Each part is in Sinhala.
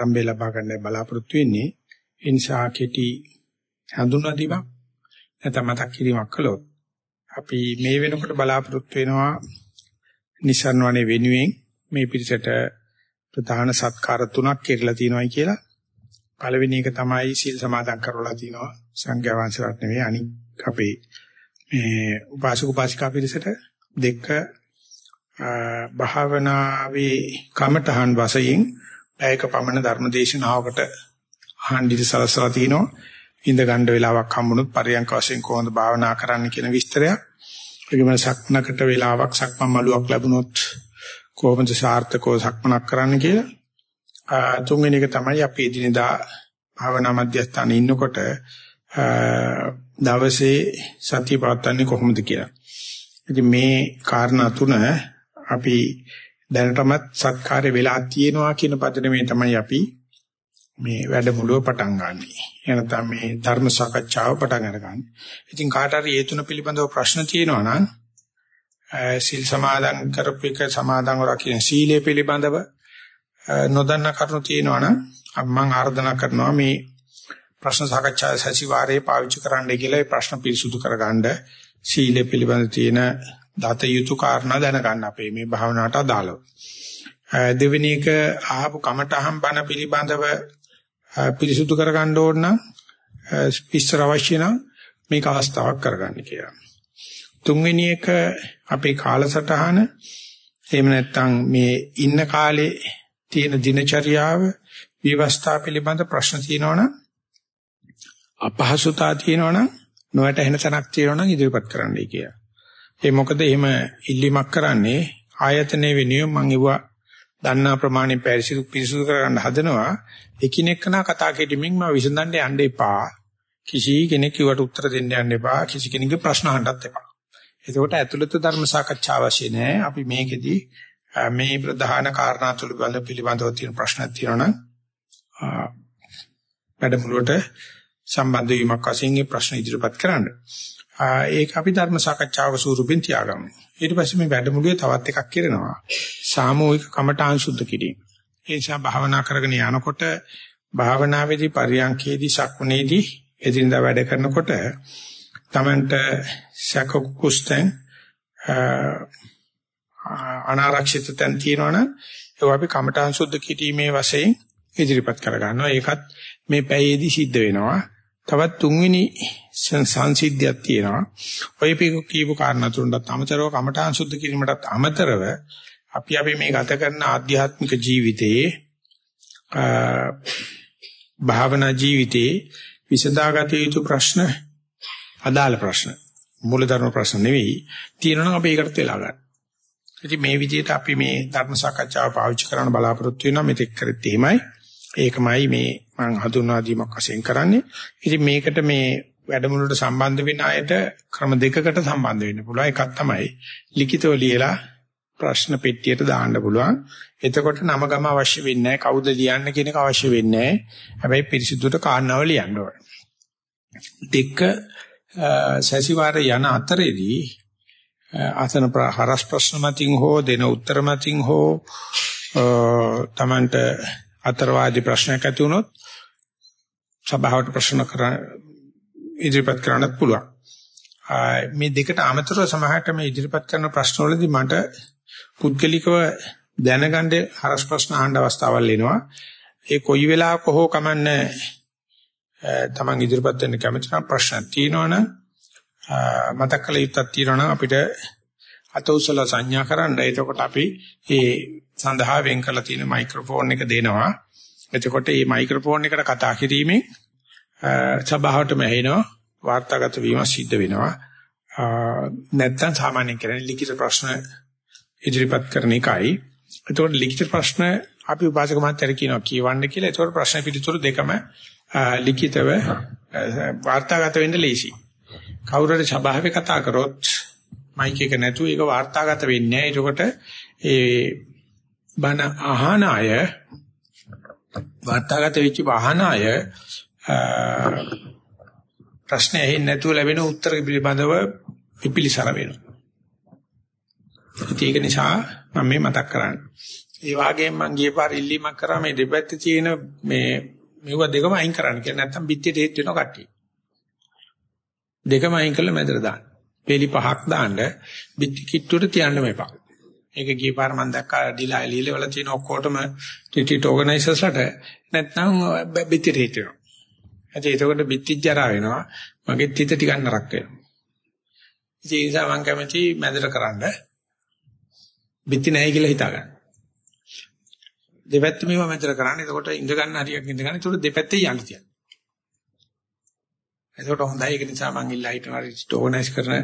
ආරම්භය ලබා ගන්න බලාපොරොත්තු වෙන්නේ. ඒ නිසා කෙටි හඳුනා දීමක් නැත්නම් මතක් කිරීමක් කළොත් අපි මේ වෙනකොට බලාපොරොත්තු වෙනවා නිසන් වනේ වෙනුවෙන් මේ පිරිසට ප්‍රධාන සත්කාර තුනක් කෙරලා තියෙනවායි කියලා. පළවෙනි එක තමයි සීල් සමාදන් කරවලා තිනවා සංඝයා වහන්සේලාට නෙවෙයි අනික් අපේ මේ උපාසක උපාසිකා පිරිසට දෙක භාවනාවේ කමඨහන් වශයෙන් පැයක පමණ ධර්ම දේශනාවකට අහන්න සලසලා තිනවා. ඉඳ ගන්න වෙලාවක් හම්බුනොත් පරියන්ක වශයෙන් කොහොමද භාවනා කරන්න කියන විස්තරයක්. ඒකම සක්නකට වෙලාවක් සක්මන් මළුවක් ලැබුණොත් කොහොමද සාර්ථකව සක්මනක් කරන්න කියලා. තුන්වෙනි එක තමයි අපි එදිනදා භාවනා මධ්‍යස්ථානයේ ඉන්නකොට දවසේ සතිය පවත්වන්නේ කොහොමද කියලා. ඉතින් මේ කාරණා තුන අපි දැනටමත් සත්කාරය වෙලා තියෙනවා කියන පදනමේ තමයි අපි මේ වැඩමුළුව පටන් ගන්නෙ. එනතම මේ ධර්ම සාකච්ඡාව පටන් අරගන්නේ. ඉතින් කාට හරි ඒ තුන පිළිබඳව ප්‍රශ්න තියෙනවා නම් සිල් සමාදන් කරපු එක සමාදන්ව රකින්න සීලය පිළිබඳව නොදන්න කරුණු තියෙනවා නම් මම ආර්දනා කරනවා මේ ප්‍රශ්න සාකච්ඡා සතිವಾರයේ පාවිච්චි කරන්න කියලා ඒ ප්‍රශ්න පිරිසුදු කරගන්න සීලය පිළිබඳ තියෙන දත යුතු කාරණා දැනගන්න අපේ මේ භාවනාවට අදාළව. දෙවෙනි එක ආහපු කමටහම් බණ පිළිබඳව පිරිසුදු කරගන්න ඕන නම් විස්තර අවශ්‍ය නම් මේක අවස්ථාවක් කරගන්න කියලා. තුන්වෙනි එක අපේ කාලසටහන එහෙම නැත්නම් මේ ඉන්න කාලේ තියෙන දිනචරියාව විවස්ථා පිළිබඳ ප්‍රශ්න තියෙනවනම් අපහසුතා තියෙනවනම් නොවැටහෙන තැනක් තියෙනවනම් ඉදිරිපත් කරන්නයි කියලා. ඒ මොකද එහෙම ඉල්ලීමක් කරන්නේ? ආයතනයේ වෙනුවෙන් මම ඉවුවා දන්නා ප්‍රමාණය පරිසිදු පිරිසුදු කරගන්න හදනවා. එකිනෙකනා කතා කෙටිමින් මම විසඳන්න යන්න එපා. කිසි කෙනෙක් කිව්වට උත්තර දෙන්න යන්න එපා. කිසි කෙනෙකුගේ ප්‍රශ්න අහන්නත් එපා. එතකොට ඇතුළත ධර්ම සාකච්ඡා අවශ්‍ය නැහැ අපි මේකෙදි මේ ප්‍රධාන කාරණා තුල බල පිළිබඳව තියෙන ප්‍රශ්නක් තියෙනවා නම් වැඩමුළුවට සම්බන්ධ වීමක් වශයෙන් මේ ප්‍රශ්න ඉදිරිපත් කරන්න. ඒක අපි ධර්ම සාකච්ඡාවක ස්වරූපෙන් තියාගමු. ඊට පස්සේ මේ වැඩමුළුවේ තවත් එකක් කරනවා. සාමූහික කමඨාන් සුද්ධ කිරීම. ඒ නිසා භාවනා කරගෙන යනකොට භාවනාවේදී පරියන්කේදී සක්මනේදී එදිනදා වැඩ කරනකොට තමන්ට සැක කුස්තෙන් අනාරක්ෂිත තැන් තියෙනවනම් ඒක අපි කමඨාන් සුද්ධ කිරීමේ වශයෙන් ඉදිරිපත් කර ගන්නවා. ඒකත් මේ පැයේදී සිද්ධ වෙනවා. තවත් තුන්වෙනි සංසිද්ධියක් තියෙනවා. ඔය කීපු කාරණා තුනට අමතරව කමඨාන් සුද්ධ කිරීමටත් අමතරව අපි අපි මේ ගත කරන ආධ්‍යාත්මික ජීවිතයේ භාවනා ජීවිතයේ විසඳාගත යුතු ප්‍රශ්න අදාළ ප්‍රශ්න මූලධර්ම ප්‍රශ්න නෙවෙයි තියෙනවා අපි ඒකට වෙලා ගන්න. ඉතින් මේ විදිහට අපි මේ ධර්ම සාකච්ඡාව පාවිච්චි කරන්න බලාපොරොත්තු වෙනවා මෙතෙක් කරෙත් එහෙමයි. ඒකමයි මේ මම හඳුන්වා දීමක් වශයෙන් කරන්නේ. ඉතින් මේකට මේ වැඩමුළුවට සම්බන්ධ වෙන අයට ක්‍රම දෙකකට සම්බන්ධ වෙන්න පුළුවන්. එකක් තමයි ලිඛිතව ලියලා ප්‍රශ්න පෙට්ටියට දාන්න පුළුවන්. එතකොට නම ගම අවශ්‍ය වෙන්නේ නැහැ. කවුද ලියන්න කියන එක අවශ්‍ය වෙන්නේ නැහැ. හැබැයි පිරිසිදුට කාරණාව ලියන්න ඕනේ. දෙක සැසිවාර යන අතරේදී අසන හරස් ප්‍රශ්න මතින් හෝ දෙන උත්තර මතින් හෝ තමන්ට අතරවාදී ප්‍රශ්නයක් ඇති වුණොත් සභාවට ප්‍රශ්න කර ඉදිරිපත් කරන්නත් පුළුවන්. මේ දෙකට අමතරව සමහරට මේ ඉදිරිපත් කරන ප්‍රශ්නවලදී මට පුද්ගලිකව දැනගන්න හරස් ප්‍රශ්න අහන්න අවස්ථාවල් එනවා. ඒ කොයි වෙලාවක හෝ කමන්නේ තමන් ඉදිරිපත් වෙන්න කැමති නම් ප්‍රශ්න තියෙනවනම් මතක් කළ යුත්තක් තියෙනවනම් අපිට අත උසලා සංඥා කරන්න. එතකොට අපි ඒ සඳහා වෙන් කරලා තියෙන මයික්‍රොෆෝන් එක දෙනවා. එතකොට මේ මයික්‍රොෆෝන් එකට කතා කිරීමෙන් සභාවටම ඇහෙනවා. වාර්තාගත වීම සිද්ධ වෙනවා. නැත්තම් සාමාන්‍යයෙන් කරන්නේ ලිඛිත ප්‍රශ්න ඉදිරිපත් කරන එකයි. එතකොට ලිඛිත ප්‍රශ්න අපි උපාසක මහත්තයාට කියනවා කියවන්න කියලා. එතකොට ප්‍රශ්න පිළිතුරු දෙකම ලිඛිතව වාර්තාගත වෙන්න ලේසි. කවුරු හරි සභාවේ කතා කරොත් මයික් එක නැතුව ඒක වාර්තාගත වෙන්නේ නැහැ. එතකොට ඒ බණ අහන අය වාර්තාගත වෙච්ච අහන අය ප්‍රශ්න ඇහෙන්නේ නැතුව ලැබෙන උත්තර පිළිබඳව පිපිලිසර වෙනවා. ඒක නිසා මම මේ මතක් කරන්නේ. ඒ වගේම මං ගිය පාර ඉල්ලීමක් කරා මේ දෙපැත්තේ තියෙන මේ මෙව දෙකම අයින් කරන්න කියලා නැත්තම් පිටියට හේත් වෙනවා කට්ටිය. දෙකම අයින් කළා මැදට දාන්න. පෙලි පහක් දාන්න පිටි කිට්ටුවට තියන්න මේපා. ඒක ගිය පාර මම දැක්කා ඩිලා එළියල වල තියෙන ඔක්කොටම ටිටිට ඕගනයිසර්ස්ලට නැත්නම් පිටියට හේත් වෙනවා. ඒ එතකොට පිටිජ් ජරා වෙනවා. මගේ තිත ටිකක් නරක් වෙනවා. ඒ නිසා මම කැමති මැදට කරන්න. පිටි නැහැ කියලා හිතා ගන්න. දෙපැත්තම මේවා මැදට කරන්න. එතකොට ඉඳ ගන්න හරියක් ඉඳ ගන්න. එතකොට දෙපැත්තේ යන්න තියන්න. එතකොට හොඳයි. ඒක නිසා මම ඉල්ලා හිටනවා ඕගනයිස් කරන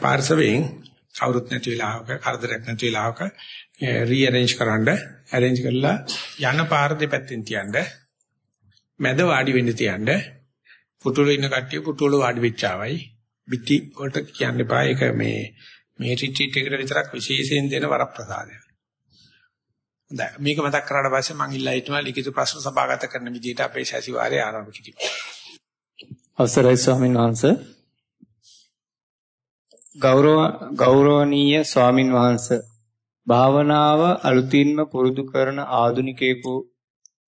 පාර්ශවයෙන් කවුරුත් නැති වෙලාවක කරදරයක් නැති වෙලාවක රීඅරේන්ජ් කරන්න arrange කරලා යන පාර දෙපැත්තෙන් තියන්න මැද වාඩි වෙන්න තියන්න. පුටුවල ඉන්න කට්ටිය පුටුවල වාඩි වෙච්චාවයි. පිටි වලට කියන්න එපා. ඒක මේ මේ රිට්‍රීට් එකට විතරක් විශේෂයෙන් දෙන වරප්‍රසාදයක්. හොඳයි. මේක මතක් කරාට පස්සේ මම ඉල්ලා හිටනවා ලිඛිත ප්‍රශ්න සභාගත කරන විදිහට අපේ සැසිවාරය ආරම්භ කිරීම. අවසරයි ස්වාමීන් වහන්සේ. ගෞරව ගෞරවනීය ස්වාමින් වහන්සේ. භාවනාව අලුතින්ම පුරුදු කරන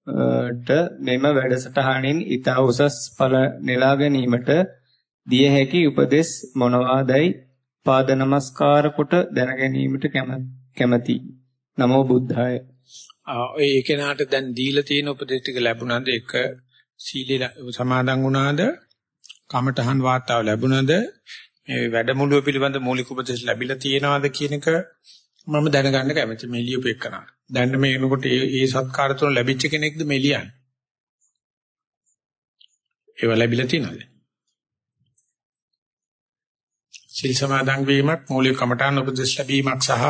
ආධුනිකයෙකුට මෙම වැඩසටහනින් ඊට උසස් ඵල නෙලා ගැනීමට දිය හැකි උපදෙස් මොනවාදයි පාද නමස්කාර කොට දැන ගැනීමට කැමැති. නමෝ බුද්ධාය. ඔය ඒකේනාට දැන් දීලා තියෙන උපදෙස් ටික ලැබුණාද? එක සීලේ සමාදන් වුණාද? කමඨහන් වාතාව ලැබුණාද? මේ වැඩමුළුව පිළිබඳ මූලික උපදෙස් ලැබිලා තියෙනවද කියන එක මම දැනගන්න කැමතියි මේ ලියුප එක්කන. දැන් මේ එනකොට ඒ ඒ සත්කාර තුන ලැබිච්ච කෙනෙක්ද මේ ලියන්නේ? ඒව ලැබිලා තියෙනවද? සිල් සමාදන් වීමක් මූලික කමඨාන උපදෙස් ලැබීමක් සහ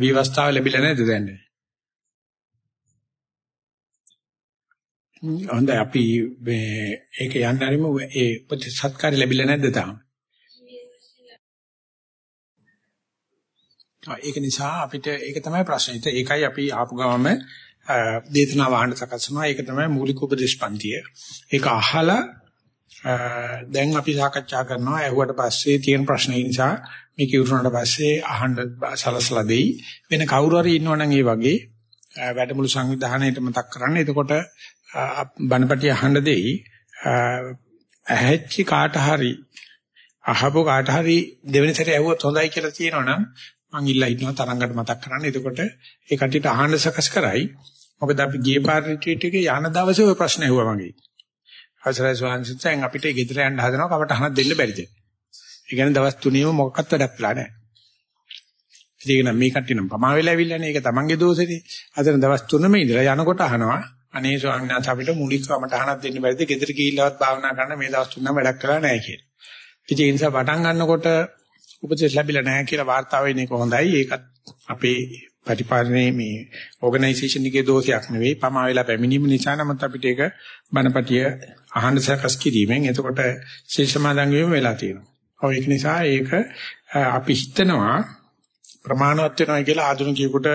විවස්ථාව ලැබිලා නැද්ද දැන්? හොඳයි අපි මේ ඒක යන්න හරිම ඒ උපදෙස් සත්කාර ලැබිලා නැද්ද තාම? ඒක නිසා අපිට ඒක තමයි ප්‍රශ්නේ. ඒකයි අපි ආපු ගමම දේශනා වහන්න සකස් වුණා. ඒක තමයි මූලික උපදේශ පන්තිය. ඒක අහලා දැන් අපි සාකච්ඡා කරනවා. ඇහුවට පස්සේ තියෙන ප්‍රශ්න නිසා මේක ඉවරනට පස්සේ අහන්න සලසලා දෙයි. වෙන කවුරු හරි ඉන්නවනම් ඒ වගේ වැඩමුළු සංවිධානයේට මතක් කරන්න. එතකොට බණපටි අහන්න දෙයි. ඇහැච්චි කාට හරි අහපු කාට හරි දෙවෙනි සැරේ ඇහුවොත් හොඳයි කියලා තියෙනවනම් මං ඉල්ලා ඉන්නවා තරංගකට මතක් කරන්න. එතකොට ඒ කට්ටියට අහන්න සකස් කරයි. මොකද අපි ගිය පාර රිට්‍රීට් එකේ යන දවසේ ওই ප්‍රශ්න ඇහුවා මගේ. අවසරයි ස්වාමීන් අපිට ගෙදර යන්න හදනවා කවට අහන්න දෙන්න බැරිද? ඒ කියන්නේ දවස් තුනේම මොකක්වත් වැඩක් වෙලා නැහැ. ඒක නම් මේ කට්ටිය නම් පමා වෙලා ඇවිල්ලානේ. ඒක තමන්ගේ දෝෂෙනේ. අතන දවස් තුනම ඉඳලා යනකොට අහනවා අනේ ස්වාමීන් වහන්සේ අපිට මූලික කමට අහනක් දෙන්න බැරිද? ගෙදර ගිහිල්ලවත් භාවනා කරන්න මේ දවස් තුනම වැඩක් කරලා නැහැ කියලා. ඉතින් ඒ නිසා පටන් ගන්නකොට උපදෙස් ලැබිලා නැහැ කියලා වාර්තා වෙන එක හොඳයි. ඒකත් අපේ පරිපාලනයේ මේ ඕගනයිසේෂන් එකේ දෝෂයක් නෙවෙයි. පමා වෙලා පැමිණීම නිසා නමුත් අපිට ඒක බණපටිය අහන්න සකස් කිරීමෙන් එතකොට ශේෂමාදන් වීම වෙලා තියෙනවා. ඔව් ඒක නිසා ඒක අපි හිතනවා ප්‍රමාණවත් වෙනවා කියලා ආධුනිකයෙකුට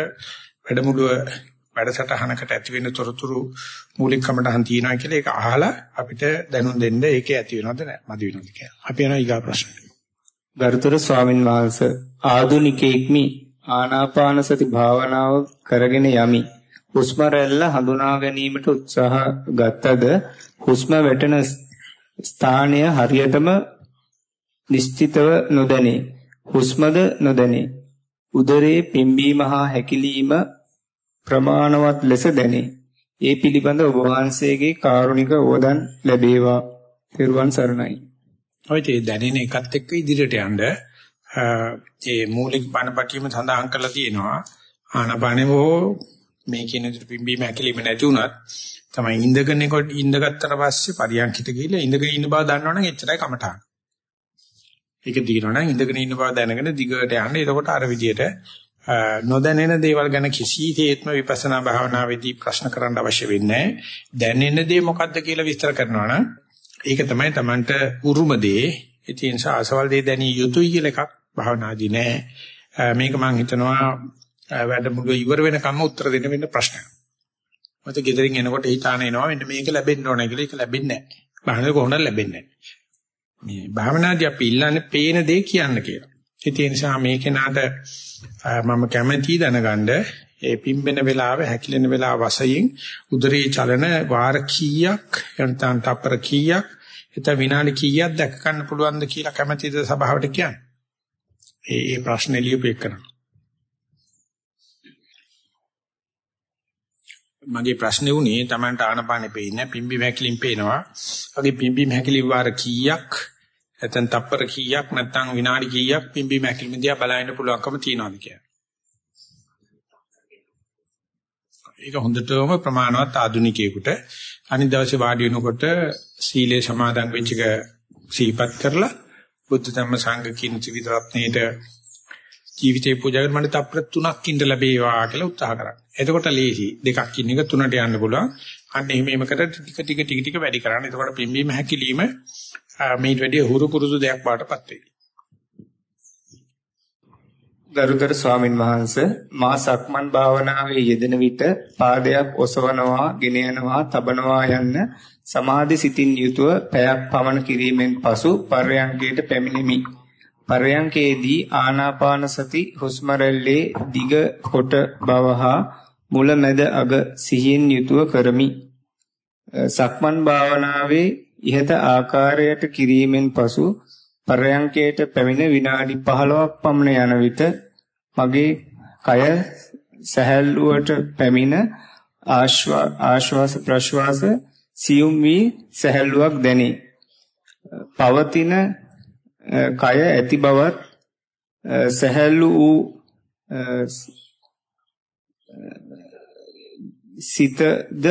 වැඩමුළුව වැඩසටහනකට ඇති වෙන තොරතුරු මූලික කමටහන් තියනවා කියලා ඒක අහලා අපිට දැනුම් දෙන්න ඒකේ ඇති වෙනවද නැහැ මදි වෙනවද කියලා. අපි යනවා ඊගා ප්‍රශ්නට. ගරුතර ස්වාමින් වහන්සේ ආදුනිකෙක්මි ආනාපාන සති භාවනාව කරගෙන යමි. හුස්ම රැල්ල හඳුනා ගැනීමට උත්සාහ ගත්තද හුස්ම වැටෙන ස්ථානය හරියටම නිශ්චිතව නොදැනේ. හුස්මද නොදැනේ. උදරයේ පිම්බීම හා හැකිලිම ප්‍රමාණවත් ලෙස දැනේ. ඒ පිළිබඳ ඔබ වහන්සේගේ කාරුණික ඕදන් ලැබේවා. පෙරුවන් සරණයි. ඔය තේ දැනෙන එකත් එක්ක ඉදිරියට යන්න ඒ මූලික බණපටියම සඳහන් කරලා තියෙනවා ආනපනෙවෝ මේ කියන විදිහට පිම්බීම හැකිලිම නැති වුණත් තමයි ඉඳගෙන කොට ඉඳගත්තට පස්සේ පරියන්කිට ගිහිල්ලා ඉඳගෙන ඉන්න බව දන්නවනම් එච්චරයි කමටහන්. ඒක දිනනනම් ඉඳගෙන ඉන්න බව දැනගෙන දිගට යන්න. එතකොට අර විදිහට නොදැනෙන දේවල් ගැන කිසිසේත්ම විපස්සනා භාවනාවේදී ප්‍රශ්න කරන්න අවශ්‍ය වෙන්නේ නැහැ. දැනෙන දේ මොකද්ද කියලා විස්තර කරනවා නම් ඒක තමයි Tamanට උරුම දේ. ඒ නිසා අසවල් දේ දැනිය යුතුයි කියලා එකක් භාවනාදී නෑ. මේක මම හිතනවා වැඩමුළු ඉවර වෙනකම්ම උත්තර දෙන්න වෙන ප්‍රශ්නයක්. මත ගෙදරින් එනකොට හිතාන එනවා මෙන්න මේක ලැබෙන්න ඕන කියලා ඒක ලැබෙන්නේ නෑ. භාවනාවේ කොහොමද ලැබෙන්නේ නෑ. මේ භාවනාදී අපි ඉල්ලන්නේ පේන දේ කියන්න කියලා. ඒ නිසා මේ කෙනාට මම කැමැති දැනගන්න ඒ පිම්බෙන වෙලාව හැකිලෙන වෙලාව වශයෙන් උදරයේ චලන වාර කීයක් එනතන් තප්පර කීයක් එත විනාඩි කීයක් දැක ගන්න පුළුවන්ද කියලා කැමැතිද සභාවට කියන්නේ. ඒ ඒ ප්‍රශ්නේ ලියපු එකන. මගේ ප්‍රශ්නේ උනේ Tamanට ආනපානෙ පේන්නේ පිම්බි හැකිලින් පේනවා. වගේ පිම්බි හැකිලි වාර කීයක් නැත්නම් තප්පර කීයක් නැත්නම් විනාඩි කීයක් පිම්බි හැකිලින් දිහා බලන්න පුළුවන්කම තියනවාද කියලා. ඒක හොඳටම ප්‍රමාණවත් ආධුනිකයෙකුට අනිත් දවසේ වාඩි වෙනකොට සීලේ සමාදන් වෙච්ච එක සිහිපත් කරලා බුද්ධ ධම්ම සංඝ කියන ත්‍රිවිධ රත්නයේට ජීවිතේ පූජා කරන මට තප්පර තුනක් ඉඳ ලැබේවා කියලා උත්සාහ කරා. එතකොට ලේසි දෙකක් ඉන්න එක තුනට යන්න පුළුවන්. අන්න එහෙම එහෙම කර ටික ටික ටික ටික වැඩි කරන්න. එතකොට පිම්බීම හැකිලිම මේට වැඩි හුරු පුරුදු දෙයක් බාටපත් වෙයි. ගරුතර ස්වාමින් වහන්සේ මා සක්මන් භාවනාවේ යෙදෙන විට පාදයක් ඔසවනවා, ගෙන යනවා, තබනවා යන්න සමාධි සිතින් යුතුව පැයක් පමණ කිරීමෙන් පසු පර්යංකයට පැමිණෙමි. පර්යංකයේදී ආනාපාන සති හුස්ම දිග කොට බව හා මුල මැද අග සිහියෙන් යුතුව කරමි. සක්මන් භාවනාවේ ඉහත ආකාරයට කිරීමෙන් පසු පරයන්කයට පැමිණ විනාඩි 15ක් පමණ යන විට මගේ කය සැහැල්ලුවට පැමිණ ආශ්වාස ප්‍රශ්වාස සියුම් වී සැහැල්ලුවක් දැනේ. පවතින කය ඇති බවත් සැහැල්ලු වූ සිතද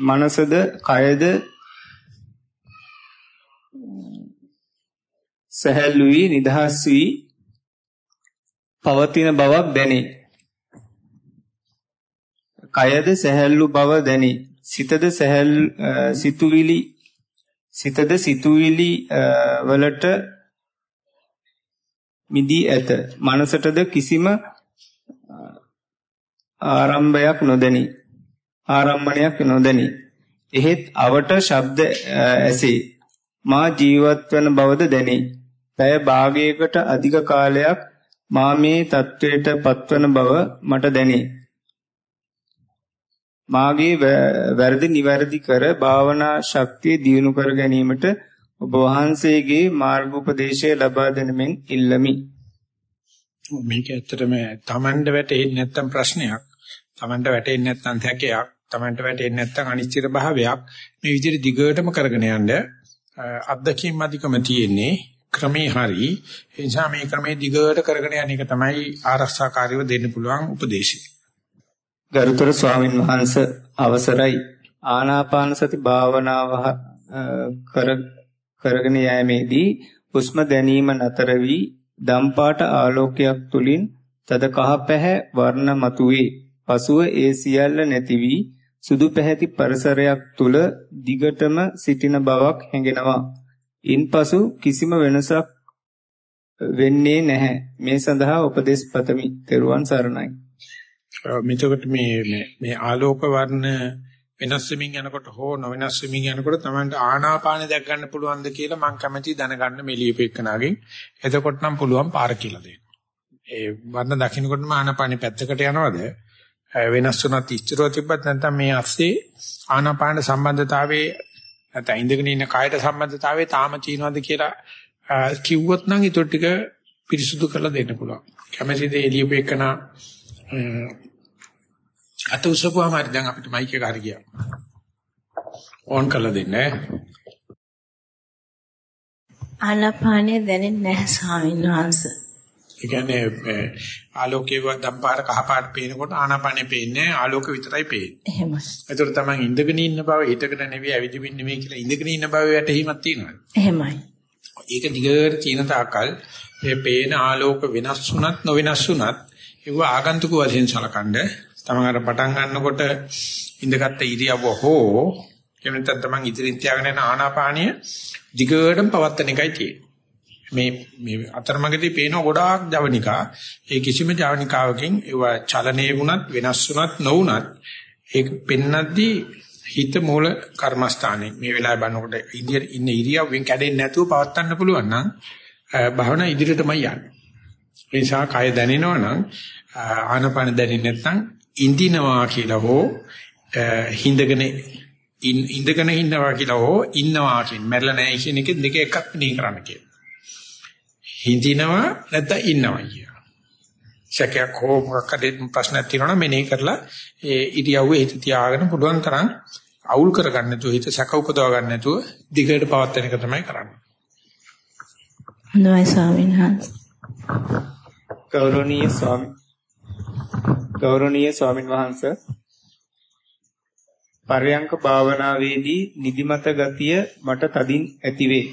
මනසද කයද සැහැල්ලු වී නිදහස් වී පවතින බවක් දැනේ. කයද සැහැල්ලු බව දැනේ. සිතද සැහැල්ලු සිතුවිලි සිතද සිතුවිලි වලට මිදී ඇත. මනසටද කිසිම ආරම්භයක් නොදැනි. ආරම්මණයක් නොදැනි. එහෙත් අවට ශබ්ද ඇසේ. මා ජීවත් වන බවද දැනේ. පැය භාගයකට අධික කාලයක් මා මේ தത്വයට පත්වන බව මට දැනේ. මාගේ වැරදි නිවැරදි කර භාවනා ශක්තිය දියුණු කර ගැනීමට ඔබ වහන්සේගේ මාර්ගෝපදේශය ලබා දෙනමින් ඉල්ලමි. මේක ඇත්තටම Tamanda වැටෙන්නේ නැත්තම් ප්‍රශ්නයක්. Tamanda වැටෙන්නේ නැත්නම් තැකයක්. Tamanda වැටෙන්නේ නැත්නම් අනිශ්චිත භාවයක්. මේ විදිහට දිගටම කරගෙන යන්න අත්දැකීම් අධිකම තියෙන්නේ ක්‍රමේ හරි. ඒ නිසා මේ ක්‍රමේ දිගට කරගෙන යන එක තමයි ආරක්ෂාකාරීව දෙන්න පුළුවන් උපදේශය. ගරුතර ස්වාමින් වහන්සේ අවසරයි ආනාපාන සති භාවනාව කර කරගෙන යෑමේදී හුස්ම දැනීම නතර වී දම්පාට ආලෝකයක් තුලින් තද කහ පැහැ වර්ණ මතුවේ. පසුව ඒ සියල්ල නැති වී සුදු පැහැති පරිසරයක් තුල දිගටම සිටින බවක් හැඟෙනවා. ඉන්පසු කිසිම වෙනසක් වෙන්නේ නැහැ. මේ සඳහා උපදෙස් පතමි. ත්වන් සරණයි. මෙතකොට මේ මේ ආලෝක වර්ණ වෙනස් වෙමින් යනකොට හෝ නොවෙනස් වෙමින් යනකොට තමයි ආනාපාන දැක් ගන්න පුළුවන්ද කියලා මම කැමැති දැනගන්න මෙලියපෙන්නගෙන්. එතකොට නම් පුළුවන් පාර කියලා දෙන්න. ඒ වර්ණ දකින්නකොටම ආනාපානෙ පැත්තකට යනවද? වෙනස් වුණත් ඉස්තරව තිබ්බත් නැත්නම් මේ ASCII ආනාපාන සම්බන්ධතාවයේ නැත්නම් ඉඳගෙන ඉන්න කායට සම්බන්ධතාවයේ තාම තියෙනවද කියලා කිව්වොත් නම් ඊට ටික පිරිසුදු කරලා දෙන්න පුළුවන්. කැමැතිද එළියපු එකන අත උසපුවාම හරි දැන් අපිට මයික් එක හරි ගියා. ඕන් කරලා දෙන්න. ආනාපානේ දැනෙන්නේ නැහැ ස්වාමීන් වහන්සේ. ඒ කියන්නේ ආලෝකයේ දම්පාර කහපාට පේනකොට ආනාපානෙ පේන්නේ ආලෝක විතරයි පේන්නේ. එහෙමයි. ඒතර තමයි ඉඳගෙන ඉන්න බව හිතකට නෙවෙයි ඇවිදින්න නෙවෙයි කියලා ඉඳගෙන ඉන්න බව වැටහීමක් තියෙනවා. එහෙමයි. ඒක දිගට තියෙන තාකල් මේ පේන ආලෝක වෙනස් වුණත් නොවෙනස් වුණත් ඒව ආගන්තුක වශයෙන් සලකනද අර පටන් ගන්නකොට ඉඳගත්ත ඉරියව්ව හෝ එහෙම නැත්නම් තමන් ඉදිරියෙන් තියාගෙන යන ආනාපානිය දිගටම පවත්තන එකයි තියෙන්නේ. මේ මේ අතරමඟදී පේන ගොඩාක් ජවනිකා ඒ කිසිම ජවනිකාවකින් ඒව චලනයේ වුණත් වෙනස් වුණත් නොවුණත් ඒක පෙන්නද්දී හිත මූල කර්මස්ථානේ මේ වෙලාවේ බලනකොට ඉන්දිය ඉන්න ඉරියව්වෙන් කැඩෙන්නේ නැතුව පවත්වන්න පුළුවන් නම් භවනා ඉදිරියටමයි යන්නේ. ඒ නිසා කය දැනෙනවා නම් ආනපන දැනෙන්නේ නැත්නම් ඉඳිනවා කියලා හෝ හිඳගෙන ඉඳගෙන ඉන්නවා කියලා හෝ ඉන්නවා කියන මැරෙලා නැහැ කියන එක දෙක එකක් නේ කරන්න කියලා. හිඳිනවා නැත්නම් ඉන්නවා කියන. සැකයක් හෝ මොකක් හරි ප්‍රශ්නයක් තියෙනවා නම් මෙනෙහි කරලා ඒ ඉරියව්වේ හිත තියාගෙන පුළුවන් තරම් අවුල් කරගන්න නැතුව හිත සැක උපදව ගන්න නැතුව දිගට පවත්වන එක තමයි කරන්නේ. හොඳයි ස්වාමීන් වහන්සේ. ගෞරවනීය ස්වාමී ගෞරවනීය ස්වාමින් වහන්සේ පරයන්ක භාවනාවේදී නිදිමත ගතිය මට තදින් ඇතිවේ.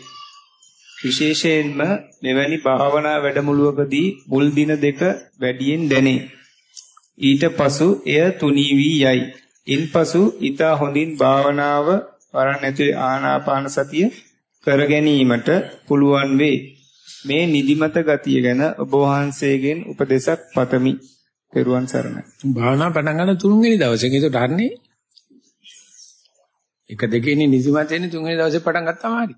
විශේෂයෙන්ම මෙවැනි භාවනා වැඩමුළුවකදී මුල් දින දෙක වැඩියෙන් දැනේ. ඊට පසු එය තුනී වී යයි. ඉන්පසු ඊට හොඳින් භාවනාව වරන් ඇතුලේ ආනාපාන සතිය කර ගැනීමට පුළුවන් වේ. මේ නිදිමත ගතිය ගැන ඔබ වහන්සේගෙන් උපදේශක් පතමි. පෙරුවන් සරණයි. භාවනා පටන් ගන්න තුන්වෙනි දවසේ ඒකට හරිනේ. එක දෙකේනේ නිදිමත එන්නේ තුන්වෙනි දවසේ පටන් ගත්තාම හරි.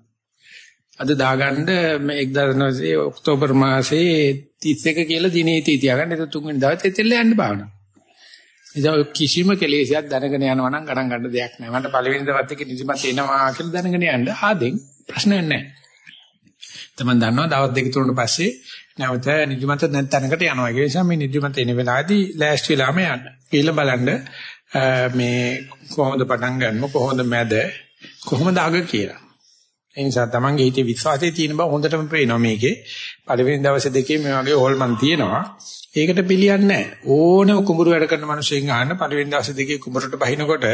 අද දාගන්න මේ 1900 ඔක්තෝබර් මාසේ 31 කියලා දිනේ තියාගන්න. ඒක තුන්වෙනි දවසේ එතෙල්ල යන්න භාවනා. ඉතින් කිසිම කෙලෙසයක් දැනගෙන යනවා නම් ගණන් ගන්න දෙයක් නැහැ. මට පළවෙනි දවස් එකේ නිදිමත එනවා කියලා දැනගෙන යන්න ආදෙන් ප්‍රශ්නයක් නැහැ. තමන් දන්නවා දවස් දෙක තුනකට පස්සේ නැවත නිදිමත නැත් තැනකට යනවා. ඒ නිසා මේ නිදිමත එන වෙලාවේදී ලෑස්ති වෙලාම යන්න. කියලා බලන්න මේ කොහොමද පටන් ගන්නව කොහොමද මැද කොහොමද අග කියලා. ඒ නිසා තමන්ගේ හිතේ විශ්වාසය තියෙන බව හොඳටම පේනවා මේකේ. පළවෙනි දවස් දෙකේ මේ වගේ හොල්මන් තියෙනවා. ඒකට පිළියන්නේ නැහැ. ඕන කුඹුරු වැඩ කරන මිනිස්සුන් ආන්න පළවෙනි දවස් දෙකේ කුඹුරට බහිනකොට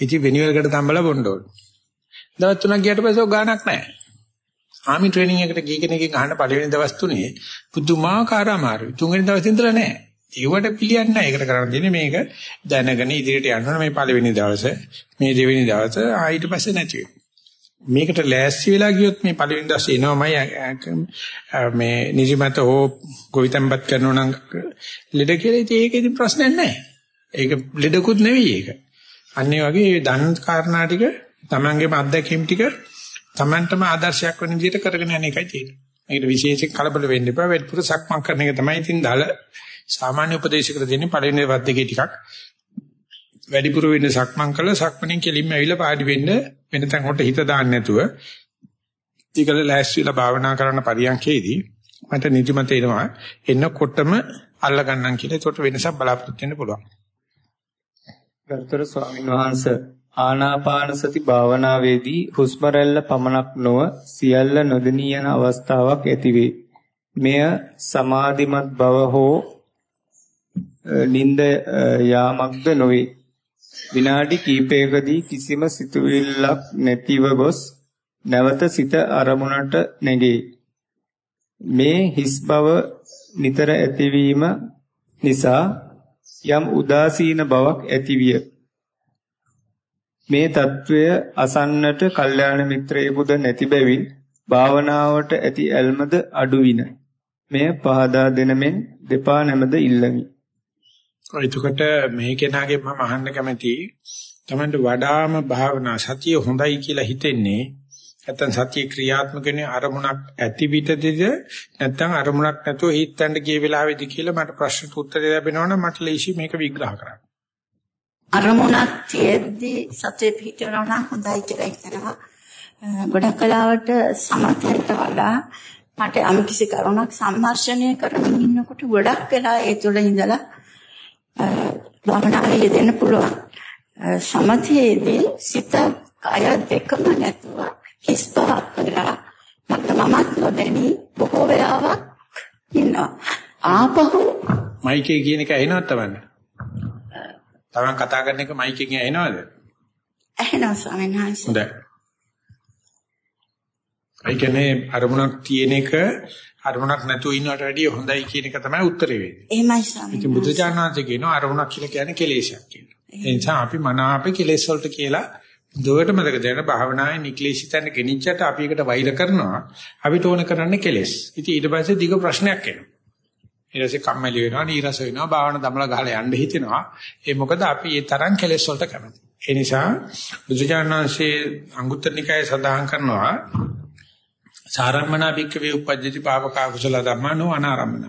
ඉති වෙනිවලකට තම්බලා බොන්න ඕන. දවස් තුනක් ගියට පස්සේ ගාණක් නැහැ. ආමි ට්‍රේනින් එකට ගිය කෙනෙක්ගෙන් අහන්න පළවෙනි දවස් තුනේ පුදුමාකාර අමාරුයි. තුන්වෙනි දවසේ ඉඳලා නැහැ. ඒවට පිළියන්නේ නැහැ. ඒකට කරන්න දෙන්නේ මේක දැනගෙන ඉදිරියට යන්න ඕන මේ පළවෙනි දවසේ මේ දෙවෙනි දවසේ ආ ඊට පස්සේ නැති මේකට ලෑස්ති වෙලා ගියොත් මේ පළවෙනි දවසේ එනවමයි මේ නිදිමත හෝ ගොවිතැන්පත් කරනවා නම් ලෙඩ කියලා ඉතින් ඒක ඉතින් ප්‍රශ්නයක් නැහැ. ඒක ලෙඩකුත් නෙවෙයි ඒක. අන්නේ වගේ දන් කාරණා ටික Tamangeම අත්දැකීම් ටික Tamanටම ආදර්ශයක් වෙන විදිහට කරගෙන යන එකයි තියෙන්නේ. මේකට විශේෂයෙන් කලබල වෙන්න එපා. වෙත්පුර සක්මන් කරන එක තමයි ඉතින් දාල සාමාන්‍ය උපදේශකර දෙන්නේ පළවෙනි වද්දකේ ටිකක් වැඩිපුර වෙන්න සක්මන් කළා සක්මණෙන් කෙලින්ම ඇවිල්ලා පාඩි වෙන්න වෙනතන් කොට හිත දාන්න නැතුව ටිකල ලෑස්තිලා භාවනා කරන පරියන්කේදී මට නිදිමත එනවා එන්නකොටම අල්ල ගන්නම් කියලා ඒකට වෙනසක් බලාපොරොත්තු වෙන්න පුළුවන්. ගරුතර ස්වාමීන් වහන්සේ ආනාපාන සති භාවනාවේදී හුස්ම රැල්ල පමණක් නොව සියල්ල නොදෙනී යන අවස්ථාවක් ඇතිවේ. මෙය සමාධිමත් බව හෝ නිନ୍ଦ යාමක්ද නොවේ. විනාඩි කිහිපයකදී කිසිම සිතුවිල්ලක් නැතිව ගොස් නැවත සිත අරමුණට නැගේ. මේ හිස් බව නිතර ඇතිවීම නිසා යම් උදාසීන බවක් ඇතිවිය. මේ తත්වය අසන්නට කල්යාණ මිත්‍රයෙකුද නැති බැවින් භාවනාවට ඇති ඇල්මද අඩුවින. මෙය පහදා දෙනමෙන් දෙපා නැමද ඉල්ලමි. එතකොට මේ කෙනාගේ මම අහන්න කැමති තමන්ට වඩාම භාවනා සතිය හොඳයි කියලා හිතෙන්නේ නැත්නම් සතිය ක්‍රියාත්මක වෙන්නේ අරමුණක් ඇති පිටදද නැත්නම් අරමුණක් නැතුව හිතන්න ගිය වෙලාවේදී කියලා මට ප්‍රශ්නට උත්තර ලැබෙනවනම් මට ලේසි මේක විග්‍රහ කරන්න. අරමුණක් තියෙද්දි සතිය පිටවනවා නම් හොඳයි කියලා හිතනවා. ගොඩක් කලාවට සමථයට වඩා මට යම් කිසි කරුණක් සම්මර්ෂණය කරමින් ඉන්නකොට ගොඩක් වෙලා ඒ තුළ ඉඳලා භවනාවේ යෙදෙන්න පුළුවන්. සමථයේදී සිත කය දෙකම නැතුව හිස් බවක් කරලා මමත් නොදැනි බොහෝ වෙලාවක් ඉන්නවා. ආපහු මයිකේ කියන එක ඇහෙනවද තමයි? තමන් කතා කරන එක මයික් එකෙන් ඇහෙනවද? ඇහෙනවා ස්වාමීන් වහන්සේ. හොඳයි. ඒ කියන්නේ අරමුණක් තියෙන එක අරමුණක් නැතුව ඉන්නවට වැඩිය හොඳයි කියන එක තමයි උත්තරේ වෙන්නේ. එහෙමයි ස්වාමීන් ඉතින් බුදුචානන්සේ කියනවා අරමුණක් කියලා කියන්නේ කෙලෙසයක් කියලා. ඒ නිසා අපි මනාපේ කෙලෙස් වලට කියලා දුවට මතක තියාගන්න භාවනාවේ නික්ලේශිතන ගෙනිච්චට අපි එකට වෛර කරනවා. අපිට ඕන කරන්නේ කෙලෙස්. ඉතින් ඊට පස්සේ දිග ප්‍රශ්නයක් එනවා. ඊට පස්සේ කම්මැලි වෙනවා, නීරස වෙනවා, භාවන දමලා ගහලා යන්න හිතෙනවා. ඒ මොකද අපි ඒ තරම් කෙලෙස් වලට කැමති. ඒ නිසා බුදුචානන්සේ අංගුත්තර නිකායේ සඳහන් කරනවා සාරම්මනා භික්කවේ උපජ්ජති පාපකා කුසල ධම්මනෝ අනාරම්මන.